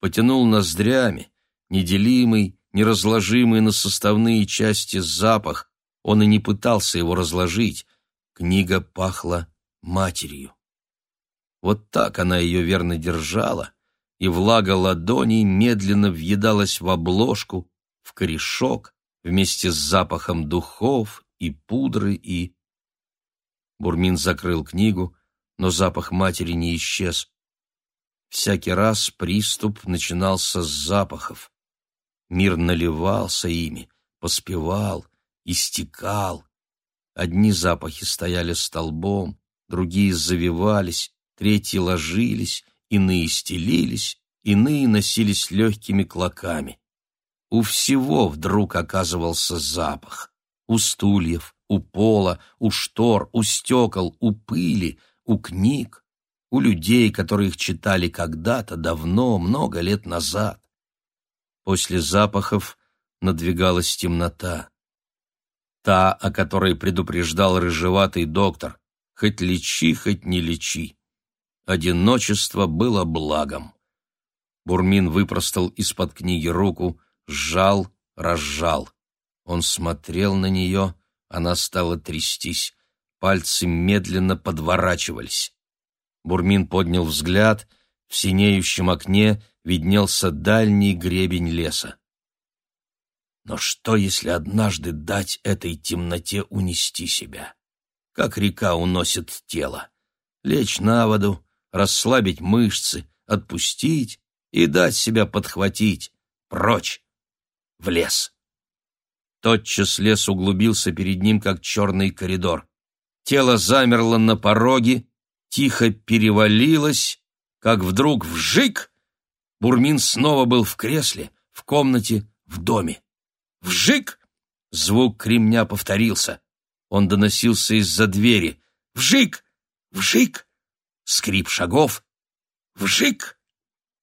потянул ноздрями, неделимый, неразложимый на составные части запах, он и не пытался его разложить, книга пахла матерью. Вот так она ее верно держала, и влага ладоней медленно въедалась в обложку, в корешок, вместе с запахом духов и пудры и... Бурмин закрыл книгу, но запах матери не исчез. Всякий раз приступ начинался с запахов. Мир наливался ими, поспевал, истекал. Одни запахи стояли столбом, другие завивались, третьи ложились, иные стелились, иные носились легкими клоками. У всего вдруг оказывался запах. У стульев, у пола, у штор, у стекол, у пыли, у книг. у людей, которые их читали когда-то, давно, много лет назад. После запахов надвигалась темнота. Та, о которой предупреждал рыжеватый доктор, хоть лечи, хоть не лечи. Одиночество было благом. Бурмин выпростал из-под книги руку, сжал, разжал. Он смотрел на нее, она стала трястись, пальцы медленно подворачивались. Бурмин поднял взгляд, в синеющем окне виднелся дальний гребень леса. Но что, если однажды дать этой темноте унести себя? Как река уносит тело. Лечь на воду, расслабить мышцы, отпустить и дать себя подхватить. Прочь! В лес! Тотчас лес углубился перед ним, как черный коридор. Тело замерло на пороге, тихо перевалилось, как вдруг вжик! Бурмин снова был в кресле, в комнате, в доме. Вжик! Звук кремня повторился. Он доносился из-за двери. Вжик! Вжик! Скрип шагов. Вжик!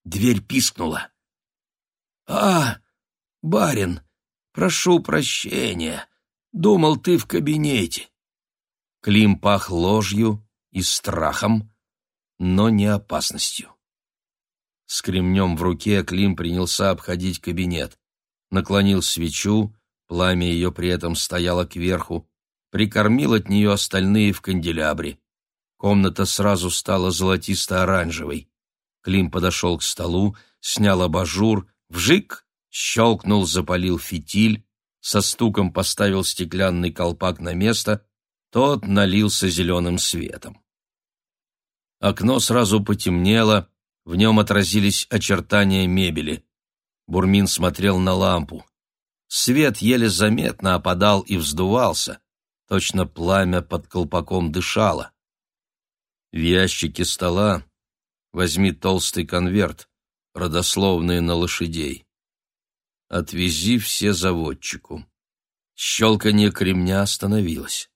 Дверь пискнула. «А, барин, прошу прощения. Думал, ты в кабинете». Клим пах ложью и страхом, но не опасностью. С кремнем в руке Клим принялся обходить кабинет наклонил свечу, пламя ее при этом стояло кверху, прикормил от нее остальные в канделябре. Комната сразу стала золотисто-оранжевой. Клим подошел к столу, снял абажур, вжик, щелкнул, запалил фитиль, со стуком поставил стеклянный колпак на место, тот налился зеленым светом. Окно сразу потемнело, в нем отразились очертания мебели. Бурмин смотрел на лампу. Свет еле заметно опадал и вздувался. Точно пламя под колпаком дышало. В ящике стола возьми толстый конверт, родословные на лошадей. Отвези все заводчику. Щелканье кремня остановилось.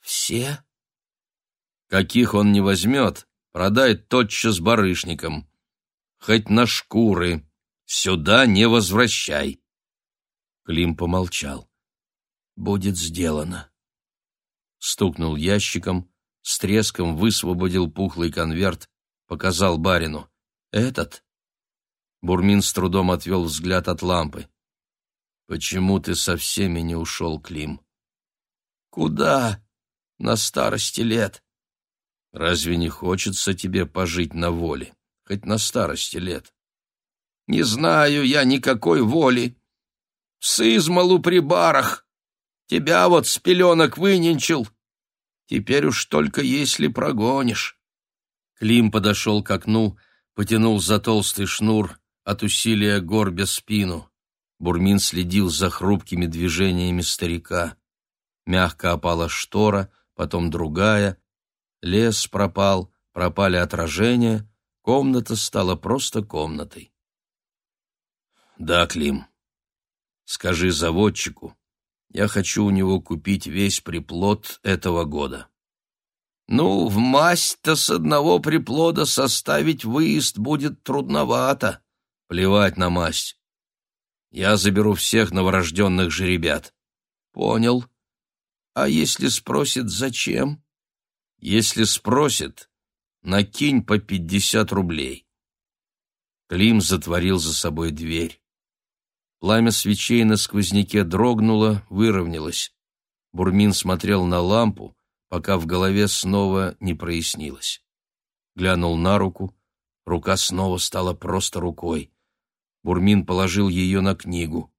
«Все?» «Каких он не возьмет, продай тотчас барышникам. Хоть на шкуры, Сюда не возвращай. Клим помолчал. Будет сделано. Стукнул ящиком, с треском высвободил пухлый конверт, показал барину. Этот? Бурмин с трудом отвел взгляд от лампы. Почему ты со всеми не ушел, Клим? Куда? На старости лет. Разве не хочется тебе пожить на воле, хоть на старости лет? Не знаю я никакой воли. Сызмалу при барах. Тебя вот с пеленок выненчил. Теперь уж только если прогонишь. Клим подошел к окну, потянул за толстый шнур, от усилия горбя спину. Бурмин следил за хрупкими движениями старика. Мягко опала штора, потом другая. Лес пропал, пропали отражения, комната стала просто комнатой. Да, Клим. Скажи заводчику, я хочу у него купить весь приплод этого года. Ну, в масть-то с одного приплода составить выезд будет трудновато. Плевать на масть. Я заберу всех новорожденных жеребят. Понял. А если спросит, зачем? Если спросит, накинь по пятьдесят рублей. Клим затворил за собой дверь. Пламя свечей на сквозняке дрогнуло, выровнялось. Бурмин смотрел на лампу, пока в голове снова не прояснилось. Глянул на руку, рука снова стала просто рукой. Бурмин положил ее на книгу.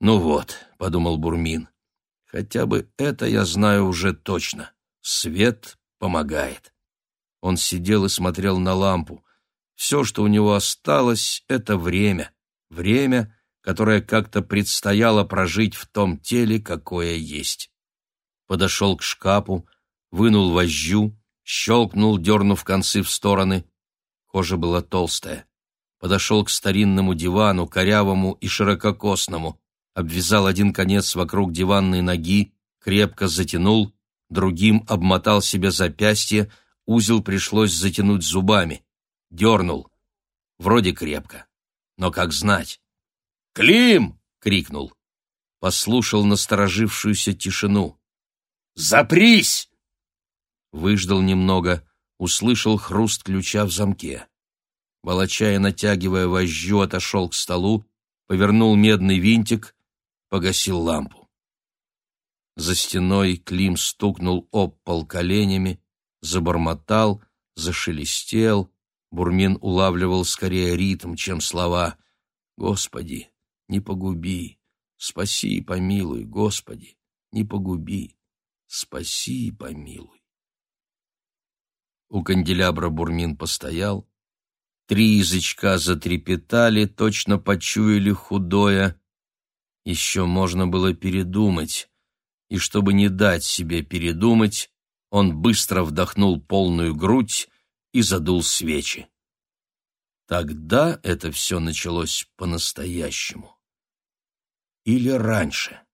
«Ну вот», — подумал Бурмин, — «хотя бы это я знаю уже точно. Свет помогает». Он сидел и смотрел на лампу. Все, что у него осталось, — это время. Время, которое как-то предстояло прожить в том теле, какое есть. Подошел к шкафу, вынул вожжу, щелкнул, дернув концы в стороны. Кожа была толстая. Подошел к старинному дивану, корявому и ширококосному, обвязал один конец вокруг диванной ноги, крепко затянул, другим обмотал себе запястье, Узел пришлось затянуть зубами. Дернул. Вроде крепко. Но как знать? «Клим!» — крикнул. Послушал насторожившуюся тишину. «Запрись!» Выждал немного, услышал хруст ключа в замке. Волочая, натягивая вожжу, отошел к столу, повернул медный винтик, погасил лампу. За стеной Клим стукнул об пол коленями, забормотал, зашелестел. Бурмин улавливал скорее ритм, чем слова. «Господи, не погуби! Спаси и помилуй, Господи, не погуби! Спаси и помилуй!» У канделябра Бурмин постоял. Три язычка затрепетали, точно почуяли худое. Еще можно было передумать, и чтобы не дать себе передумать, он быстро вдохнул полную грудь и задул свечи. Тогда это все началось по-настоящему. Или раньше.